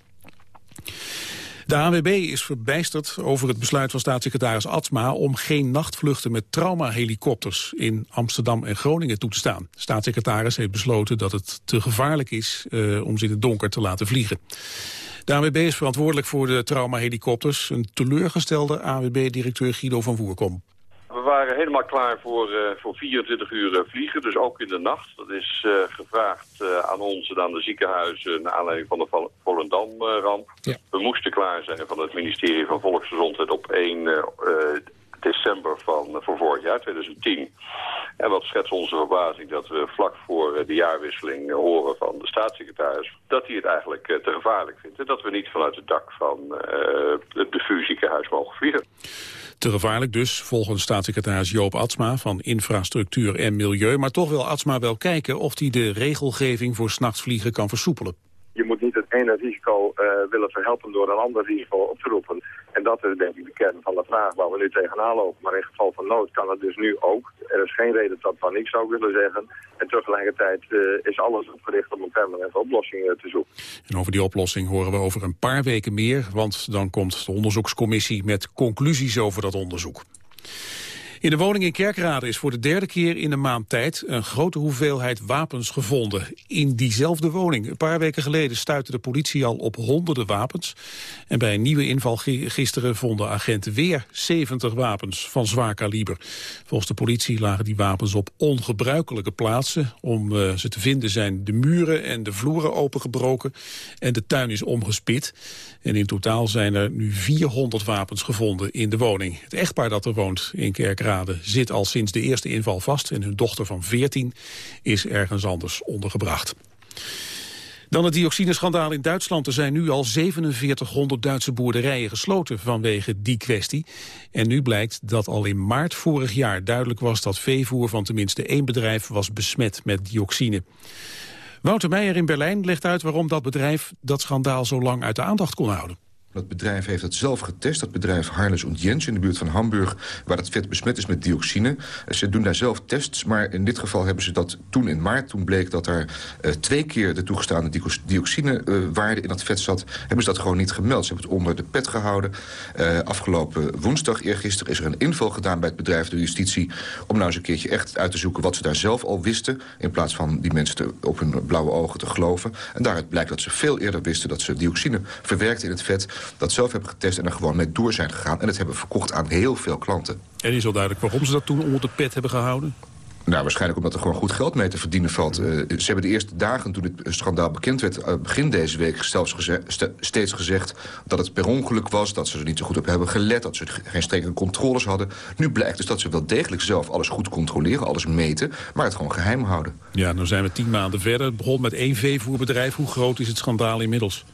De ANWB is verbijsterd over het besluit van staatssecretaris Atsma... om geen nachtvluchten met traumahelikopters in Amsterdam en Groningen toe te staan. De staatssecretaris heeft besloten dat het te gevaarlijk is uh, om ze in het donker te laten vliegen. De ANWB is verantwoordelijk voor de traumahelikopters. Een teleurgestelde ANWB-directeur Guido van Voerkom. We waren helemaal klaar voor, uh, voor 24 uur uh, vliegen, dus ook in de nacht. Dat is uh, gevraagd aan ons en aan de ziekenhuizen naar aanleiding van de Volendam-ramp. Ja. We moesten klaar zijn van het ministerie van Volksgezondheid op 1 december van voor vorig jaar, 2010. En wat schetst onze verbazing dat we vlak voor de jaarwisseling horen van de staatssecretaris... dat hij het eigenlijk te gevaarlijk vindt. En dat we niet vanuit het dak van het VU ziekenhuis mogen vliegen. Te gevaarlijk dus, volgens staatssecretaris Joop Atsma van Infrastructuur en Milieu. Maar toch wil Atsma wel kijken of hij de regelgeving voor s'nachtsvliegen kan versoepelen. Je moet niet het ene risico uh, willen verhelpen door een ander risico op te roepen. En dat is denk ik de kern van de vraag waar we nu tegenaan lopen. Maar in geval van nood kan het dus nu ook. Er is geen reden tot paniek zou ik willen zeggen. En tegelijkertijd uh, is alles opgericht om een permanente oplossing uh, te zoeken. En over die oplossing horen we over een paar weken meer. Want dan komt de onderzoekscommissie met conclusies over dat onderzoek. In de woning in Kerkrade is voor de derde keer in een maand tijd een grote hoeveelheid wapens gevonden. In diezelfde woning. Een paar weken geleden stuitte de politie al op honderden wapens. En bij een nieuwe inval gisteren vonden agenten weer 70 wapens van zwaar kaliber. Volgens de politie lagen die wapens op ongebruikelijke plaatsen. Om uh, ze te vinden zijn de muren en de vloeren opengebroken en de tuin is omgespit. En in totaal zijn er nu 400 wapens gevonden in de woning. Het echtpaar dat er woont in Kerkrade zit al sinds de eerste inval vast... en hun dochter van 14 is ergens anders ondergebracht. Dan het dioxineschandaal in Duitsland. Er zijn nu al 4700 Duitse boerderijen gesloten vanwege die kwestie. En nu blijkt dat al in maart vorig jaar duidelijk was dat veevoer van tenminste één bedrijf was besmet met dioxine. Wouter Meijer in Berlijn legt uit waarom dat bedrijf dat schandaal zo lang uit de aandacht kon houden. Dat bedrijf heeft het zelf getest, dat bedrijf Harles und Jens in de buurt van Hamburg... waar het vet besmet is met dioxine. Ze doen daar zelf tests, maar in dit geval hebben ze dat toen in maart... toen bleek dat er uh, twee keer de toegestaande dioxinewaarde in dat vet zat... hebben ze dat gewoon niet gemeld. Ze hebben het onder de pet gehouden. Uh, afgelopen woensdag, eergisteren, is er een inval gedaan bij het bedrijf door justitie... om nou eens een keertje echt uit te zoeken wat ze daar zelf al wisten... in plaats van die mensen op hun blauwe ogen te geloven. En daaruit blijkt dat ze veel eerder wisten dat ze dioxine verwerkte in het vet dat zelf hebben getest en er gewoon mee door zijn gegaan. En het hebben verkocht aan heel veel klanten. En is al duidelijk waarom ze dat toen onder de pet hebben gehouden? Nou, waarschijnlijk omdat er gewoon goed geld mee te verdienen valt. Uh, ze hebben de eerste dagen toen het schandaal bekend werd... Uh, begin deze week zelfs geze st steeds gezegd dat het per ongeluk was... dat ze er niet zo goed op hebben gelet, dat ze geen strenge controles hadden. Nu blijkt dus dat ze wel degelijk zelf alles goed controleren, alles meten... maar het gewoon geheim houden. Ja, nu zijn we tien maanden verder. Het begon met één veevoerbedrijf. Hoe groot is het schandaal inmiddels?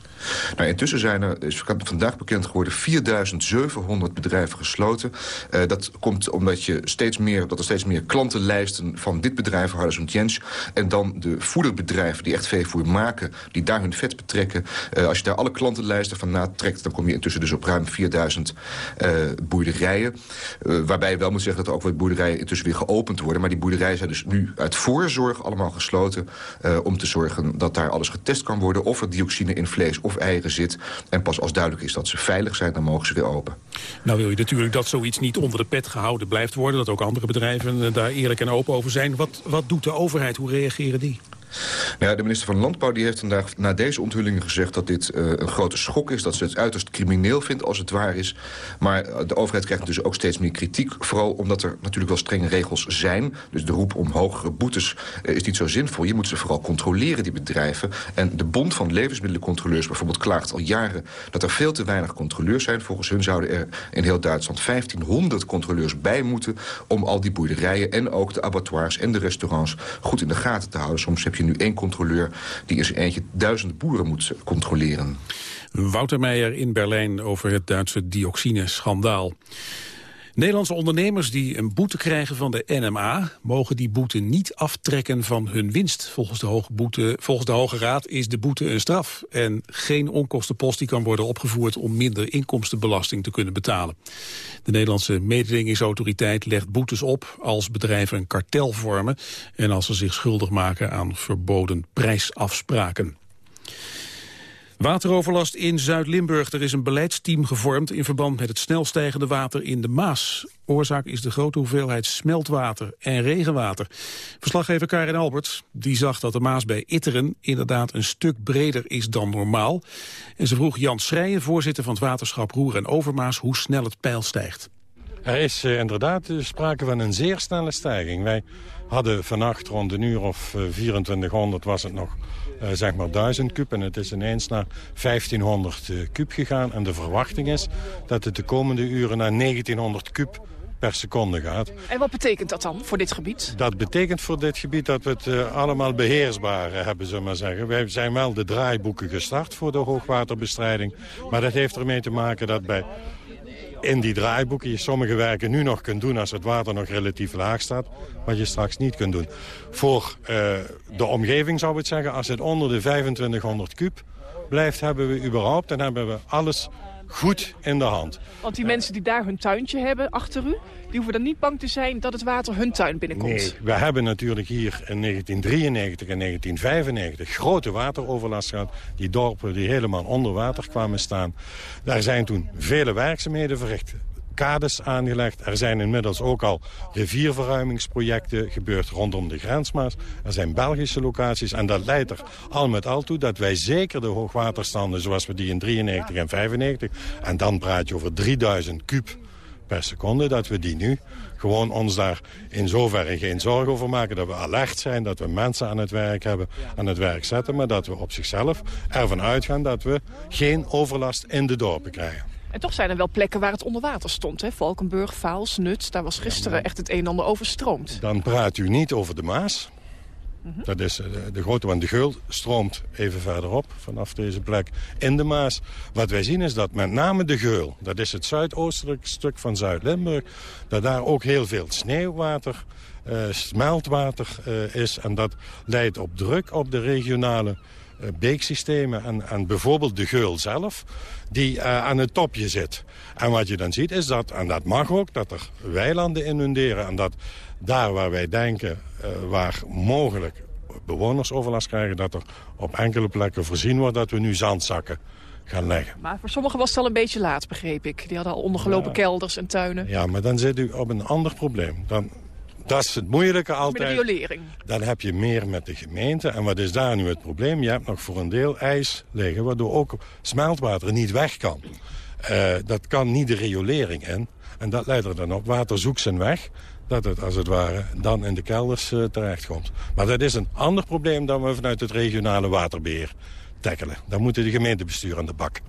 Nou, intussen zijn er, is vandaag bekend geworden 4.700 bedrijven gesloten. Uh, dat komt omdat, je steeds meer, dat er steeds meer klantenlijsten van dit bedrijf, Harles Jens... en dan de voederbedrijven die echt veevoer maken, die daar hun vet betrekken. Uh, als je daar alle klantenlijsten van natrekt... dan kom je intussen dus op ruim 4.000 uh, boerderijen. waarbij je wel moet zeggen dat er ook wat boerderijen intussen weer geopend worden. Maar die boerderijen zijn dus nu uit voorzorg allemaal gesloten... om te zorgen dat daar alles getest kan worden... of er dioxine in vlees of eieren zit. En pas als duidelijk is dat ze veilig zijn, dan mogen ze weer open. Nou wil je natuurlijk dat zoiets niet onder de pet gehouden blijft worden. Dat ook andere bedrijven eh, daar eerlijk en open over zijn. Wat, wat doet de overheid? Hoe reageren die? Nou ja, de minister van Landbouw die heeft vandaag na deze onthullingen gezegd... dat dit uh, een grote schok is, dat ze het uiterst crimineel vindt als het waar is. Maar uh, de overheid krijgt dus ook steeds meer kritiek. Vooral omdat er natuurlijk wel strenge regels zijn. Dus de roep om hogere boetes uh, is niet zo zinvol. Je moet ze vooral controleren, die bedrijven. En de Bond van Levensmiddelencontroleurs bijvoorbeeld klaagt al jaren... dat er veel te weinig controleurs zijn. Volgens hun zouden er in heel Duitsland 1500 controleurs bij moeten... om al die boerderijen en ook de abattoirs en de restaurants goed in de gaten te houden. Soms heb je nu één controleur die zijn eentje duizend boeren moet controleren. Wouter Meijer in Berlijn over het Duitse dioxineschandaal. Nederlandse ondernemers die een boete krijgen van de NMA... mogen die boete niet aftrekken van hun winst. Volgens de, Hoge, boete, volgens de Hoge Raad is de boete een straf... en geen onkostenpost die kan worden opgevoerd... om minder inkomstenbelasting te kunnen betalen. De Nederlandse mededingingsautoriteit legt boetes op... als bedrijven een kartel vormen... en als ze zich schuldig maken aan verboden prijsafspraken. Wateroverlast in Zuid-Limburg. Er is een beleidsteam gevormd in verband met het snel stijgende water in de Maas. Oorzaak is de grote hoeveelheid smeltwater en regenwater. Verslaggever Karin Albert die zag dat de Maas bij Itteren inderdaad een stuk breder is dan normaal. En ze vroeg Jan Schrijen, voorzitter van het waterschap Roer en Overmaas, hoe snel het peil stijgt. Er is uh, inderdaad sprake van een zeer snelle stijging. Wij hadden vannacht rond een uur of uh, 2400 was het nog uh, zeg maar 1000 kub. En het is ineens naar 1500 kub gegaan. En de verwachting is dat het de komende uren naar 1900 kub per seconde gaat. En wat betekent dat dan voor dit gebied? Dat betekent voor dit gebied dat we het uh, allemaal beheersbaar hebben, zullen we maar zeggen. Wij zijn wel de draaiboeken gestart voor de hoogwaterbestrijding. Maar dat heeft ermee te maken dat bij in die draaiboeken je sommige werken nu nog kunt doen... als het water nog relatief laag staat, wat je straks niet kunt doen. Voor uh, de omgeving zou ik zeggen, als het onder de 2500 kub blijft... hebben we überhaupt, dan hebben we alles goed in de hand. Want die mensen die daar hun tuintje hebben achter u... die hoeven dan niet bang te zijn dat het water hun tuin binnenkomt. Nee, we hebben natuurlijk hier in 1993 en 1995 grote wateroverlast gehad. Die dorpen die helemaal onder water kwamen staan. Daar zijn toen vele werkzaamheden verricht kades aangelegd. Er zijn inmiddels ook al rivierverruimingsprojecten gebeurd rondom de grensmaas. Er zijn Belgische locaties en dat leidt er al met al toe dat wij zeker de hoogwaterstanden zoals we die in 93 en 95... en dan praat je over 3000 kub per seconde, dat we die nu gewoon ons daar in zoverre geen zorgen over maken. Dat we alert zijn, dat we mensen aan het werk hebben, aan het werk zetten... maar dat we op zichzelf ervan uitgaan dat we geen overlast in de dorpen krijgen. En toch zijn er wel plekken waar het onder water stond. Hè? Valkenburg, Vaals, Nut, daar was gisteren echt het een en ander overstroomd. Dan praat u niet over de Maas. Dat is de, de grote, want de Geul stroomt even verderop vanaf deze plek in de Maas. Wat wij zien is dat met name de Geul, dat is het zuidoostelijk stuk van Zuid-Limburg... dat daar ook heel veel sneeuwwater, uh, smeltwater uh, is. En dat leidt op druk op de regionale beeksystemen en, en bijvoorbeeld de Geul zelf, die uh, aan het topje zit. En wat je dan ziet is dat, en dat mag ook, dat er weilanden inunderen... en dat daar waar wij denken, uh, waar mogelijk bewoners overlast krijgen... dat er op enkele plekken voorzien wordt dat we nu zandzakken gaan leggen. Maar voor sommigen was het al een beetje laat, begreep ik. Die hadden al ondergelopen ja. kelders en tuinen. Ja, maar dan zit u op een ander probleem. Dan, dat is het moeilijke altijd. Met de riolering. Dan heb je meer met de gemeente. En wat is daar nu het probleem? Je hebt nog voor een deel ijs liggen... waardoor ook smeltwater niet weg kan. Uh, dat kan niet de riolering in. En dat leidt er dan op. Water zoekt zijn weg. Dat het, als het ware, dan in de kelders uh, terechtkomt. Maar dat is een ander probleem dan we vanuit het regionale waterbeheer tackelen. Dan moeten de gemeentebestuur aan de bak.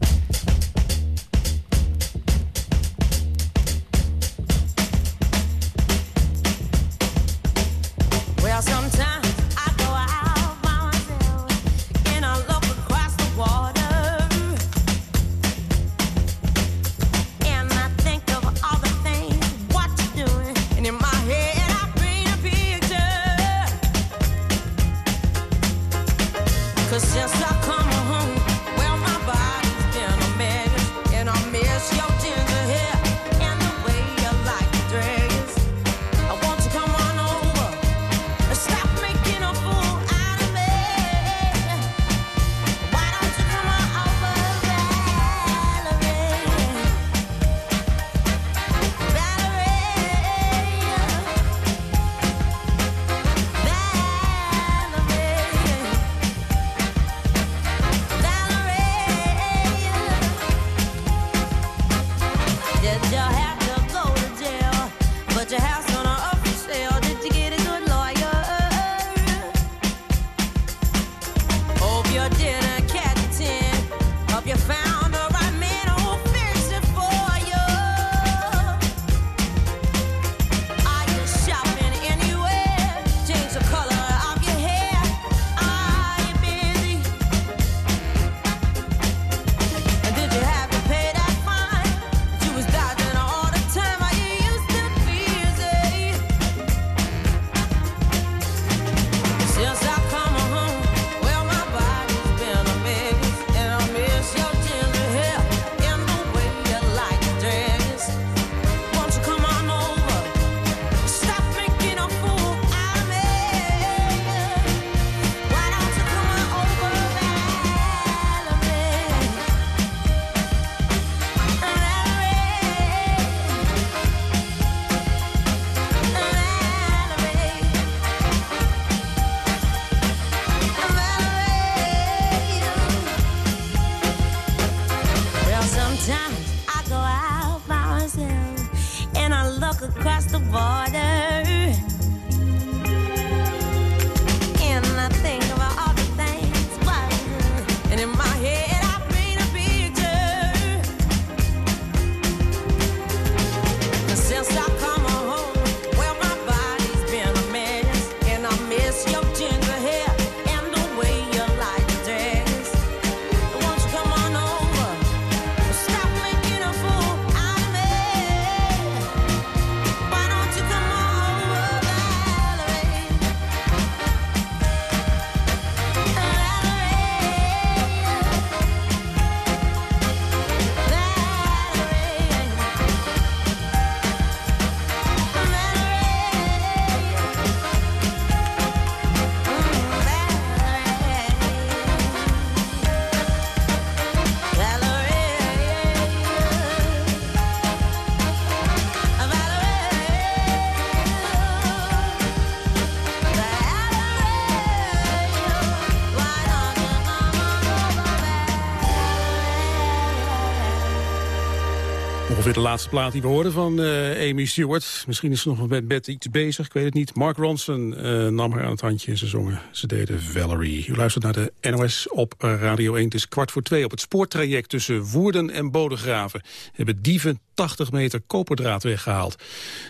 De laatste plaat die we hoorden van eh, Amy Stewart. Misschien is ze nog met bed iets bezig, ik weet het niet. Mark Ronson eh, nam haar aan het handje en ze zongen. Ze deden Valerie. U luistert naar de NOS op Radio 1. Het is kwart voor twee. Op het spoortraject tussen Woerden en Bodegraven... hebben dieven 80 meter koperdraad weggehaald.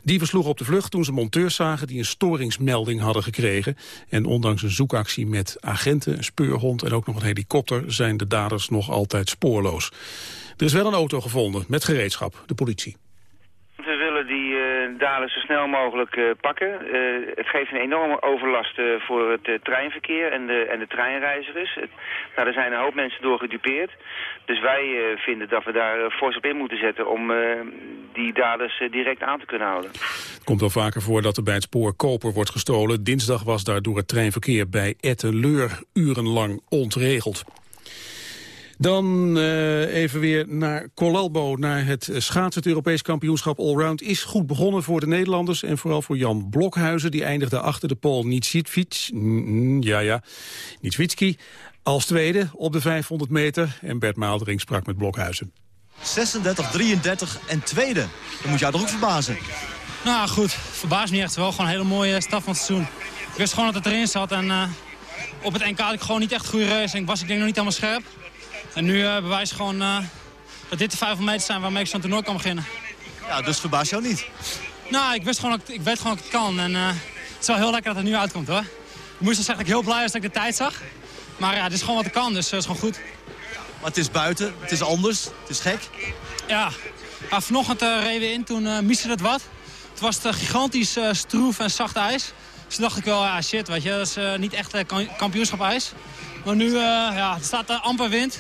Dieven sloegen op de vlucht toen ze monteurs zagen... die een storingsmelding hadden gekregen. En ondanks een zoekactie met agenten, een speurhond... en ook nog een helikopter zijn de daders nog altijd spoorloos. Er is wel een auto gevonden met gereedschap, de politie. We willen die uh, daders zo snel mogelijk uh, pakken. Uh, het geeft een enorme overlast voor het treinverkeer en de, en de treinreizigers. Het, nou, er zijn een hoop mensen door gedupeerd. Dus wij vinden dat we daar fors op in moeten zetten om die daders direct aan te kunnen houden. Het komt wel vaker voor dat er bij het spoor koper wordt gestolen. Dinsdag was daardoor het treinverkeer bij Etteleur urenlang ontregeld. Dan uh, even weer naar Colalbo, naar het schaatsen. Het Europees kampioenschap Allround is goed begonnen voor de Nederlanders... en vooral voor Jan Blokhuizen. Die eindigde achter de Pool Nitsitvic, mm, ja ja, Nitswitski... als tweede op de 500 meter. En Bert Maaldering sprak met Blokhuizen. 36, 33 en tweede. Dan moet jou toch ook verbazen. Nou goed, verbaast me echt wel. Gewoon een hele mooie stap van het seizoen. Ik wist gewoon dat het erin zat en uh, op het NK had ik gewoon niet echt goede race. En ik was ik denk nog niet helemaal scherp. En nu uh, bewijst gewoon uh, dat dit de 500 meter zijn waarmee ik zo'n toernooi kan beginnen. Ja, dus verbaast jou niet? Nou, ik, wist gewoon dat, ik weet gewoon dat ik het kan. En uh, het is wel heel lekker dat het nu uitkomt hoor. Ik moest wel zeggen dat ik heel blij was dat ik de tijd zag. Maar ja, het is gewoon wat ik kan, dus het is gewoon goed. Maar het is buiten, het is anders, het is gek. Ja, ja vanochtend reden we in, toen miste het wat. Het was het gigantisch stroef en zacht ijs. Dus toen dacht ik wel, ja shit, weet je, dat is niet echt kampioenschap ijs. Maar nu, ja, het staat amper wind.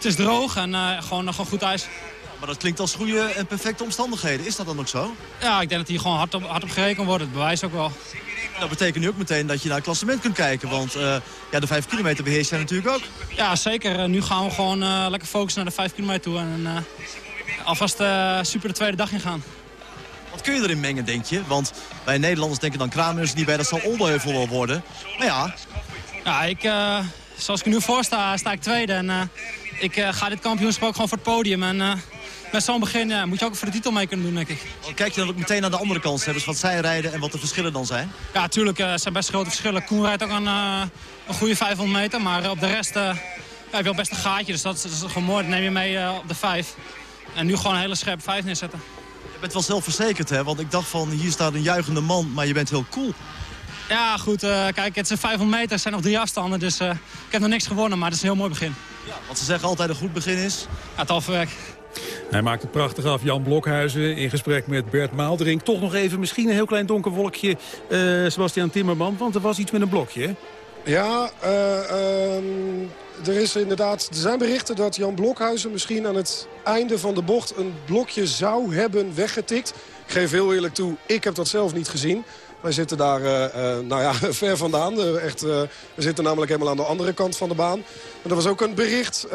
Het is droog en uh, gewoon, gewoon goed ijs. Maar dat klinkt als goede en perfecte omstandigheden. Is dat dan ook zo? Ja, ik denk dat hier gewoon hard op, hard op gerekend wordt. Het bewijst ook wel. Dat betekent nu ook meteen dat je naar het klassement kunt kijken. Want uh, ja, de 5 kilometer beheers jij natuurlijk ook. Ja, zeker. Uh, nu gaan we gewoon uh, lekker focussen naar de 5 kilometer toe. En alvast super de tweede dag ingaan. Wat kun je erin mengen, denk je? Want wij Nederlanders denken dan Kramers niet bij, dat zal Oldeheuvel wel worden. Maar ja... Ja, ik, zoals ik nu voor sta, sta ik tweede. En ik uh, ga dit kampioenschap ook gewoon voor het podium. En uh, met zo'n begin moet je ook voor de titel mee kunnen doen, denk ik. Kijk je dan ook meteen naar de andere kant, dus wat zij rijden en wat de verschillen dan zijn? Ja, natuurlijk. er zijn best grote verschillen. Koen rijdt ook een, een goede 500 meter, maar op de rest heb je wel best een gaatje. Dus dat, dat is gewoon mooi. Dat neem je mee op de 5. En nu gewoon een hele scherpe 5 neerzetten. Je bent wel zelfverzekerd, hè? Want ik dacht van, hier staat een juichende man, maar je bent heel cool. Ja, goed. Uh, kijk, het zijn 500 meter, het zijn nog drie afstanden. Dus uh, ik heb nog niks gewonnen, maar het is een heel mooi begin. Ja, want ze zeggen altijd een goed begin is... Ja, het halve Hij maakt het prachtig af, Jan Blokhuizen, in gesprek met Bert Maaldering. Toch nog even misschien een heel klein donker wolkje, uh, Sebastian Timmerman. Want er was iets met een blokje, hè? Ja, uh, er, is inderdaad, er zijn berichten dat Jan Blokhuizen misschien aan het einde van de bocht... een blokje zou hebben weggetikt. Ik geef heel eerlijk toe, ik heb dat zelf niet gezien. Wij zitten daar uh, uh, nou ja, ver vandaan. Uh, echt, we zitten namelijk helemaal aan de andere kant van de baan. Er was ook een bericht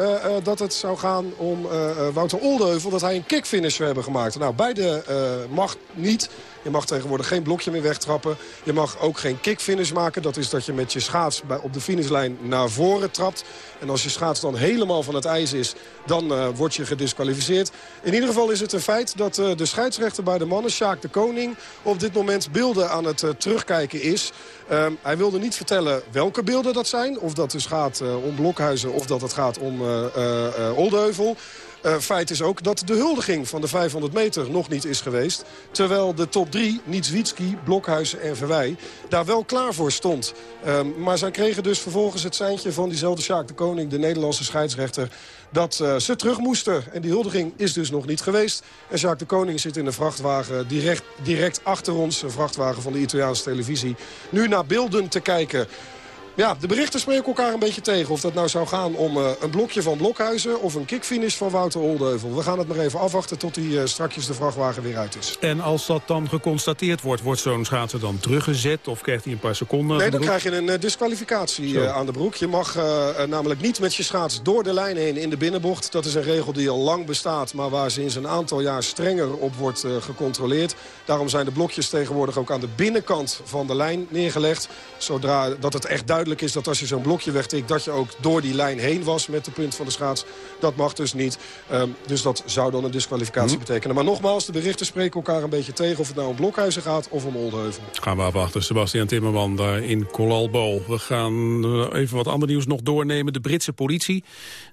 dat het zou gaan om Wouter Oldeheuvel... dat hij een kickfinish zou hebben gemaakt. Nou, beide mag niet. Je mag tegenwoordig geen blokje meer wegtrappen. Je mag ook geen kickfinish maken. Dat is dat je met je schaats op de finishlijn naar voren trapt. En als je schaats dan helemaal van het ijs is, dan uh, word je gedisqualificeerd. In ieder geval is het een feit dat uh, de scheidsrechter bij de mannen, Sjaak de Koning... op dit moment beelden aan het uh, terugkijken is. Um, hij wilde niet vertellen welke beelden dat zijn. Of dat dus gaat om Blokhuizen of dat het gaat om Oldeheuvel. Uh, feit is ook dat de huldiging van de 500 meter nog niet is geweest. Terwijl de top 3, Nietswitski, Blokhuizen en Verwij, daar wel klaar voor stond. Um, maar zij kregen dus vervolgens het seintje van diezelfde Sjaak de Koning, de Nederlandse scheidsrechter, dat uh, ze terug moesten. En die huldiging is dus nog niet geweest. En Jacques de Koning zit in een vrachtwagen direct, direct achter ons. Een vrachtwagen van de Italiaanse televisie. Nu naar beelden te kijken ja, de berichten spreken elkaar een beetje tegen. Of dat nou zou gaan om uh, een blokje van Blokhuizen of een kickfinish van Wouter Oldeuvel. We gaan het maar even afwachten tot die uh, strakjes de vrachtwagen weer uit is. En als dat dan geconstateerd wordt, wordt zo'n schaatser dan teruggezet? Of krijgt hij een paar seconden? Nee, dan krijg je een uh, disqualificatie aan de broek. Je mag namelijk niet met je schaats door de lijn heen in de binnenbocht. Dat is een regel die al lang bestaat, maar waar sinds een aantal jaar strenger op wordt gecontroleerd. Daarom zijn de blokjes tegenwoordig ook aan de binnenkant van de lijn neergelegd. Zodra dat het echt duidelijk duidelijk is dat als je zo'n blokje wegtikt... dat je ook door die lijn heen was met de punt van de schaats. Dat mag dus niet. Ehm, dus dat zou dan een disqualificatie betekenen. Maar nogmaals, de berichten spreken elkaar een beetje tegen... of het nou om Blokhuizen gaat of om Oldeheuvel. Gaan we afwachten. Sebastian Timmerman daar in Colalbo. We gaan eh, even wat ander nieuws nog doornemen. De Britse politie.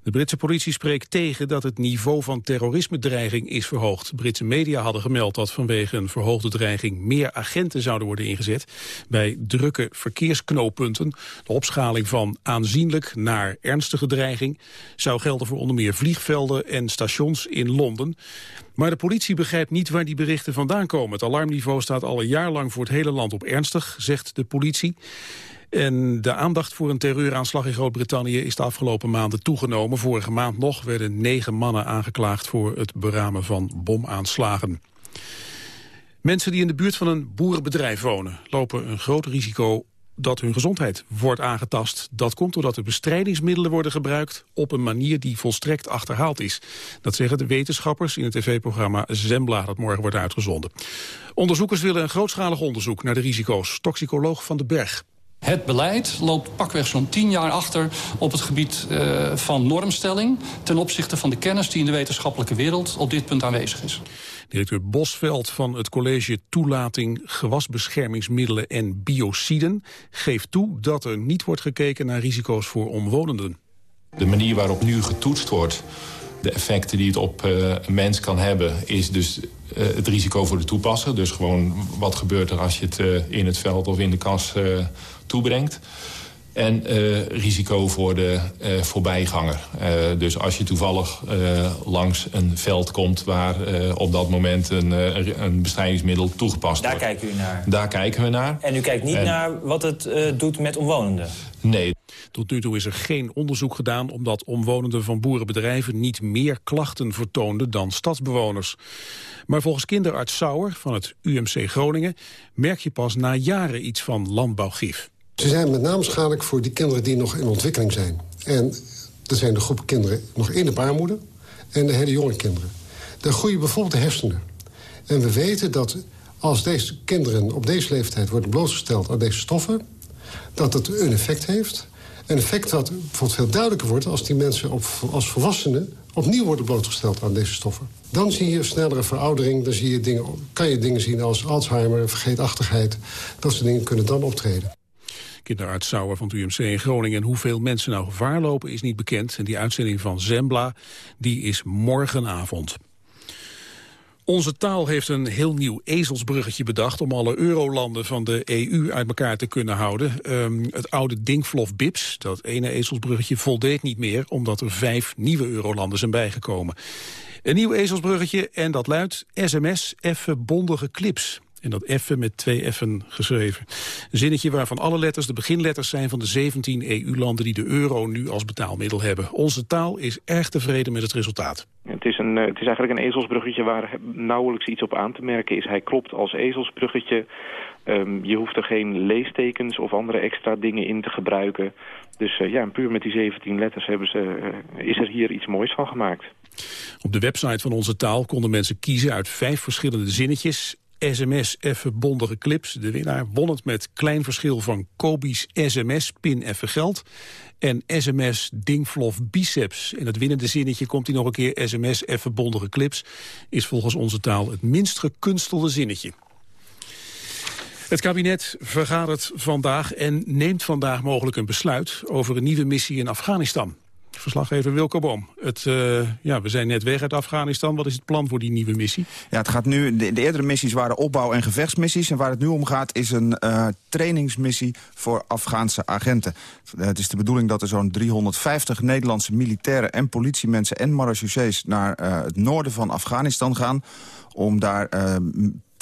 De Britse politie spreekt tegen dat het niveau van terrorisme-dreiging is verhoogd. Britse media hadden gemeld dat vanwege een verhoogde dreiging... meer agenten zouden worden ingezet bij drukke verkeersknooppunten. De opschaling van aanzienlijk naar ernstige dreiging... zou gelden voor onder meer vliegvelden en stations in Londen. Maar de politie begrijpt niet waar die berichten vandaan komen. Het alarmniveau staat al een jaar lang voor het hele land op ernstig, zegt de politie. En de aandacht voor een terreuraanslag in Groot-Brittannië is de afgelopen maanden toegenomen. Vorige maand nog werden negen mannen aangeklaagd voor het beramen van bomaanslagen. Mensen die in de buurt van een boerenbedrijf wonen lopen een groot risico dat hun gezondheid wordt aangetast. Dat komt doordat er bestrijdingsmiddelen worden gebruikt op een manier die volstrekt achterhaald is. Dat zeggen de wetenschappers in het tv-programma Zembla dat morgen wordt uitgezonden. Onderzoekers willen een grootschalig onderzoek naar de risico's. Toxicoloog van de Berg. Het beleid loopt pakweg zo'n tien jaar achter op het gebied uh, van normstelling... ten opzichte van de kennis die in de wetenschappelijke wereld op dit punt aanwezig is. Directeur Bosveld van het college Toelating Gewasbeschermingsmiddelen en Biociden geeft toe dat er niet wordt gekeken naar risico's voor omwonenden. De manier waarop nu getoetst wordt, de effecten die het op uh, een mens kan hebben, is dus uh, het risico voor de toepasser. Dus gewoon wat gebeurt er als je het uh, in het veld of in de kas toebrengt. En uh, risico voor de uh, voorbijganger. Uh, dus als je toevallig langs een veld komt... waar op dat moment een, een bestrijdingsmiddel toegepast Daar wordt. Daar kijken u naar? Daar kijken we naar. En u kijkt niet en... naar wat het doet met omwonenden? Nee. Tot nu toe is er geen onderzoek gedaan... omdat omwonenden van boerenbedrijven niet meer klachten vertoonden dan stadsbewoners. Maar volgens kinderarts Sauer van het UMC Groningen... merk je pas na jaren iets van landbouwgif. Ze zijn met name schadelijk voor die kinderen die nog in ontwikkeling zijn. En dat zijn de groepen kinderen nog in de baarmoeder en de hele jonge kinderen. Daar groeien bijvoorbeeld de hersenen. En we weten dat als deze kinderen op deze leeftijd worden blootgesteld aan deze stoffen... dat het een effect heeft. Een effect dat bijvoorbeeld veel duidelijker wordt... als die mensen als volwassenen opnieuw worden blootgesteld aan deze stoffen. Dan zie je snellere veroudering. Dan zie je dingen, kan je dingen zien als Alzheimer, vergeetachtigheid. Dat soort dingen kunnen dan optreden. Kinderarts Sauer van het UMC in Groningen. En hoeveel mensen nou gevaar lopen is niet bekend. En die uitzending van Zembla die is morgenavond. Onze taal heeft een heel nieuw ezelsbruggetje bedacht... om alle eurolanden van de EU uit elkaar te kunnen houden. Um, het oude Dinkvlof Bips, dat ene ezelsbruggetje, voldeed niet meer... omdat er vijf nieuwe eurolanden zijn bijgekomen. Een nieuw ezelsbruggetje en dat luidt sms, effe bondige clips. En dat effen met twee effen geschreven. Een zinnetje waarvan alle letters de beginletters zijn van de 17 EU-landen die de euro nu als betaalmiddel hebben. Onze taal is erg tevreden met het resultaat. Het is, een, het is eigenlijk een ezelsbruggetje waar nauwelijks iets op aan te merken is. Hij klopt als ezelsbruggetje. Um, je hoeft er geen leestekens of andere extra dingen in te gebruiken. Dus uh, ja, puur met die 17 letters hebben ze, uh, is er hier iets moois van gemaakt. Op de website van Onze Taal konden mensen kiezen uit vijf verschillende zinnetjes sms even bondige clips. De winnaar won het met klein verschil van Kobi's sms pin even geld en sms dingflof biceps. En het winnende zinnetje komt hij nog een keer sms even bondige clips. Is volgens onze taal het minst gekunstelde zinnetje. Het kabinet vergadert vandaag en neemt vandaag mogelijk een besluit over een nieuwe missie in Afghanistan. Verslaggever Wilco Boom. Het, uh, ja, we zijn net weg uit Afghanistan. Wat is het plan voor die nieuwe missie? Ja, het gaat nu, de, de eerdere missies waren opbouw- en gevechtsmissies. En waar het nu om gaat is een uh, trainingsmissie voor Afghaanse agenten. Uh, het is de bedoeling dat er zo'n 350 Nederlandse militairen en politiemensen en marechaussees naar het noorden van Afghanistan gaan om daar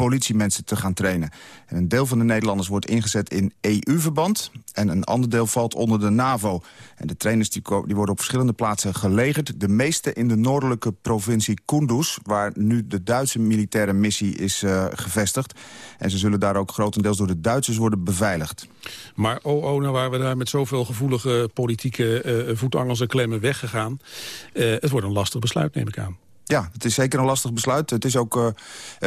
politiemensen te gaan trainen. En een deel van de Nederlanders wordt ingezet in EU-verband... en een ander deel valt onder de NAVO. En de trainers die, die worden op verschillende plaatsen gelegerd. De meeste in de noordelijke provincie Kunduz... waar nu de Duitse militaire missie is uh, gevestigd. En ze zullen daar ook grotendeels door de Duitsers worden beveiligd. Maar oh, oh nou waren we daar met zoveel gevoelige politieke uh, voetangels en klemmen weggegaan. Uh, het wordt een lastig besluit, neem ik aan. Ja, het is zeker een lastig besluit. Het is ook, uh,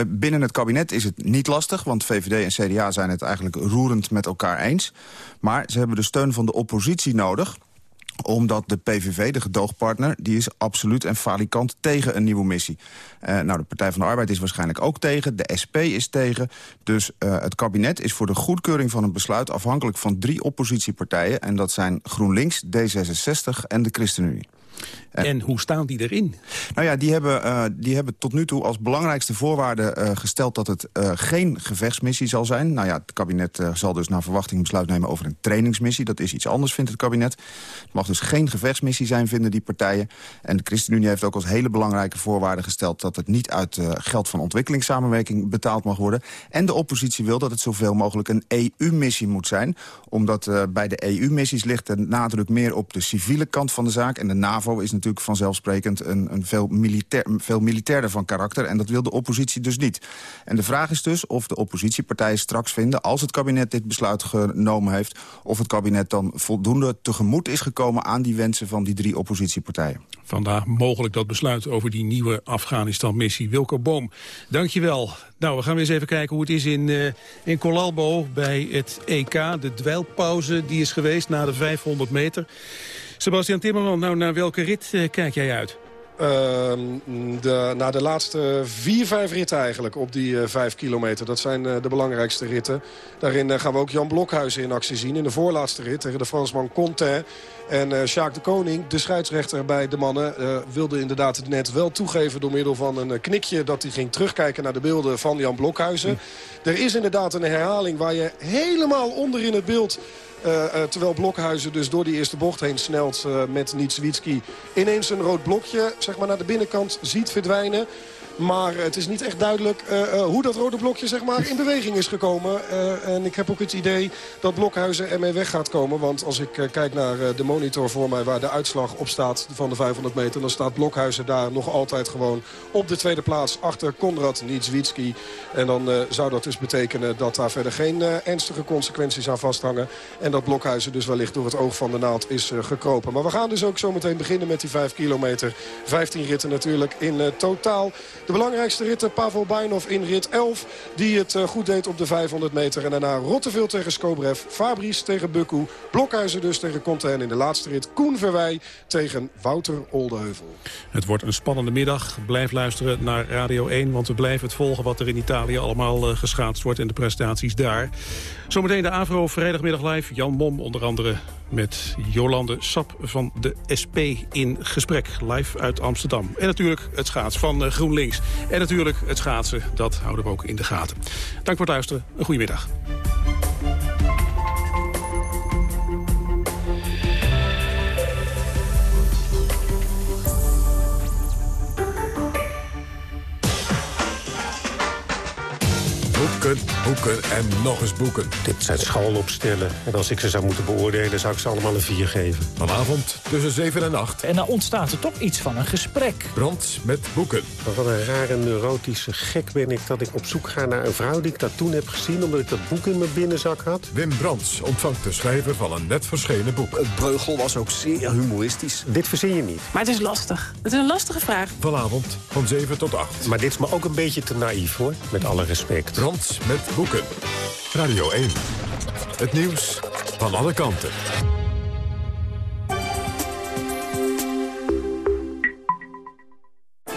binnen het kabinet is het niet lastig... want VVD en CDA zijn het eigenlijk roerend met elkaar eens. Maar ze hebben de steun van de oppositie nodig omdat de PVV, de gedoogpartner, die is absoluut en falikant tegen een nieuwe missie. Uh, nou, de Partij van de Arbeid is waarschijnlijk ook tegen. De SP is tegen. Dus het kabinet is voor de goedkeuring van een besluit... afhankelijk van drie oppositiepartijen. En dat zijn GroenLinks, D66 en de ChristenUnie. En hoe staan die erin? Nou ja, die hebben, uh, die hebben tot nu toe als belangrijkste voorwaarde uh, gesteld... dat het uh, geen gevechtsmissie zal zijn. Nou ja, het kabinet zal dus naar verwachting besluit nemen over een trainingsmissie. Dat is iets anders, vindt het kabinet. Het mag dus geen gevechtsmissie zijn, vinden die partijen. En de ChristenUnie heeft ook als hele belangrijke voorwaarde gesteld... dat het niet uit geld van ontwikkelingssamenwerking betaald mag worden. En de oppositie wil dat het zoveel mogelijk een EU-missie moet zijn. Omdat bij de EU-missies ligt de nadruk meer op de civiele kant van de zaak. En de NAVO is natuurlijk vanzelfsprekend een, een veel, militair, veel militairder van karakter. En dat wil de oppositie dus niet. En de vraag is dus of de oppositiepartijen straks vinden... als het kabinet dit besluit genomen heeft... of het kabinet dan voldoende tegemoet is gekomen aan die wensen van die drie oppositiepartijen. Vandaag mogelijk dat besluit over die nieuwe Afghanistan-missie. Wilco Boom, dank je wel. Nou, we gaan weer eens even kijken hoe het is in, uh, in Colalbo bij het EK. De dweilpauze die is geweest na de 500 meter. Sebastian Timmerman, nou, naar welke rit uh, kijk jij uit? Uh, de, na de laatste vier, vijf ritten eigenlijk op die uh, vijf kilometer. Dat zijn uh, de belangrijkste ritten. Daarin gaan we ook Jan Blokhuizen in actie zien. In de voorlaatste rit tegen de Fransman Contain. En uh, Sjaak de Koning, de scheidsrechter bij de mannen... Uh, wilde inderdaad het net wel toegeven door middel van een knikje... dat hij ging terugkijken naar de beelden van Jan Blokhuizen. Hm. Er is inderdaad een herhaling waar je helemaal onder in het beeld... Uh, uh, terwijl Blokhuizen dus door die eerste bocht heen snelt uh, met Nitswitski... ineens een rood blokje zeg maar, naar de binnenkant ziet verdwijnen. Maar het is niet echt duidelijk uh, uh, hoe dat rode blokje zeg maar, in beweging is gekomen. Uh, en ik heb ook het idee dat Blokhuizen ermee weg gaat komen. Want als ik kijk naar de monitor voor mij waar de uitslag op staat van de 500 meter... dan staat Blokhuizen daar nog altijd gewoon op de tweede plaats achter Konrad Nitswitski. En dan zou dat dus betekenen dat daar verder geen ernstige consequenties aan vasthangen. En dat Blokhuizen dus wellicht door het oog van de naald is gekropen. Maar we gaan dus ook zo meteen beginnen met die 5 kilometer. 15 ritten natuurlijk in totaal. De belangrijkste ritten, Pavel Bainov in rit 11. Die het goed deed op de 500 meter. En daarna Rotteveel tegen Skobrev. Fabrice tegen Bukku. Blokhuizen dus tegen Conte. En in de laatste rit Koen Verwij tegen Wouter Oldeheuvel. Het wordt een spannende middag. Blijf luisteren naar Radio 1. Want we blijven het volgen wat er in Italië allemaal uh, geschaatst wordt. En de prestaties daar. Zometeen de AVRO vrijdagmiddag live. Jan Mom onder andere met Jolande Sap van de SP in gesprek. Live uit Amsterdam. En natuurlijk het schaats van GroenLinks. En natuurlijk het schaatsen, dat houden we ook in de gaten. Dank voor het luisteren. Een goede middag. Boeken, boeken en nog eens boeken. Dit zijn schoolopstellen. En als ik ze zou moeten beoordelen, zou ik ze allemaal een 4 geven. Vanavond tussen 7 en 8. En dan ontstaat er toch iets van een gesprek. Brand met boeken. Wat een rare neurotische gek ben ik dat ik op zoek ga naar een vrouw die ik dat toen heb gezien... omdat ik dat boek in mijn binnenzak had. Wim Brands ontvangt de schrijver van een net verschenen boek. Het Breugel was ook zeer humoristisch. Dit verzin je niet. Maar het is lastig. Het is een lastige vraag. Vanavond van 7 tot 8. Maar dit is me ook een beetje te naïef, hoor. Met alle respect. Met boeken. Radio 1. Het nieuws van alle kanten.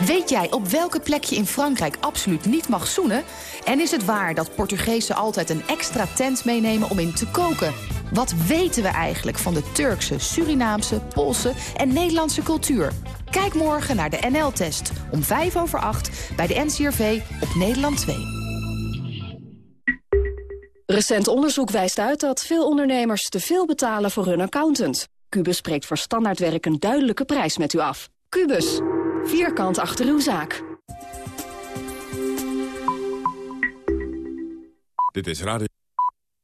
Weet jij op welke plek je in Frankrijk absoluut niet mag zoenen? En is het waar dat Portugezen altijd een extra tent meenemen om in te koken? Wat weten we eigenlijk van de Turkse, Surinaamse, Poolse en Nederlandse cultuur? Kijk morgen naar de NL-test om 5 over 8 bij de NCRV op Nederland 2. Recent onderzoek wijst uit dat veel ondernemers te veel betalen voor hun accountant. Cubus spreekt voor standaardwerk een duidelijke prijs met u af. Cubus, vierkant achter uw zaak. Dit is Radio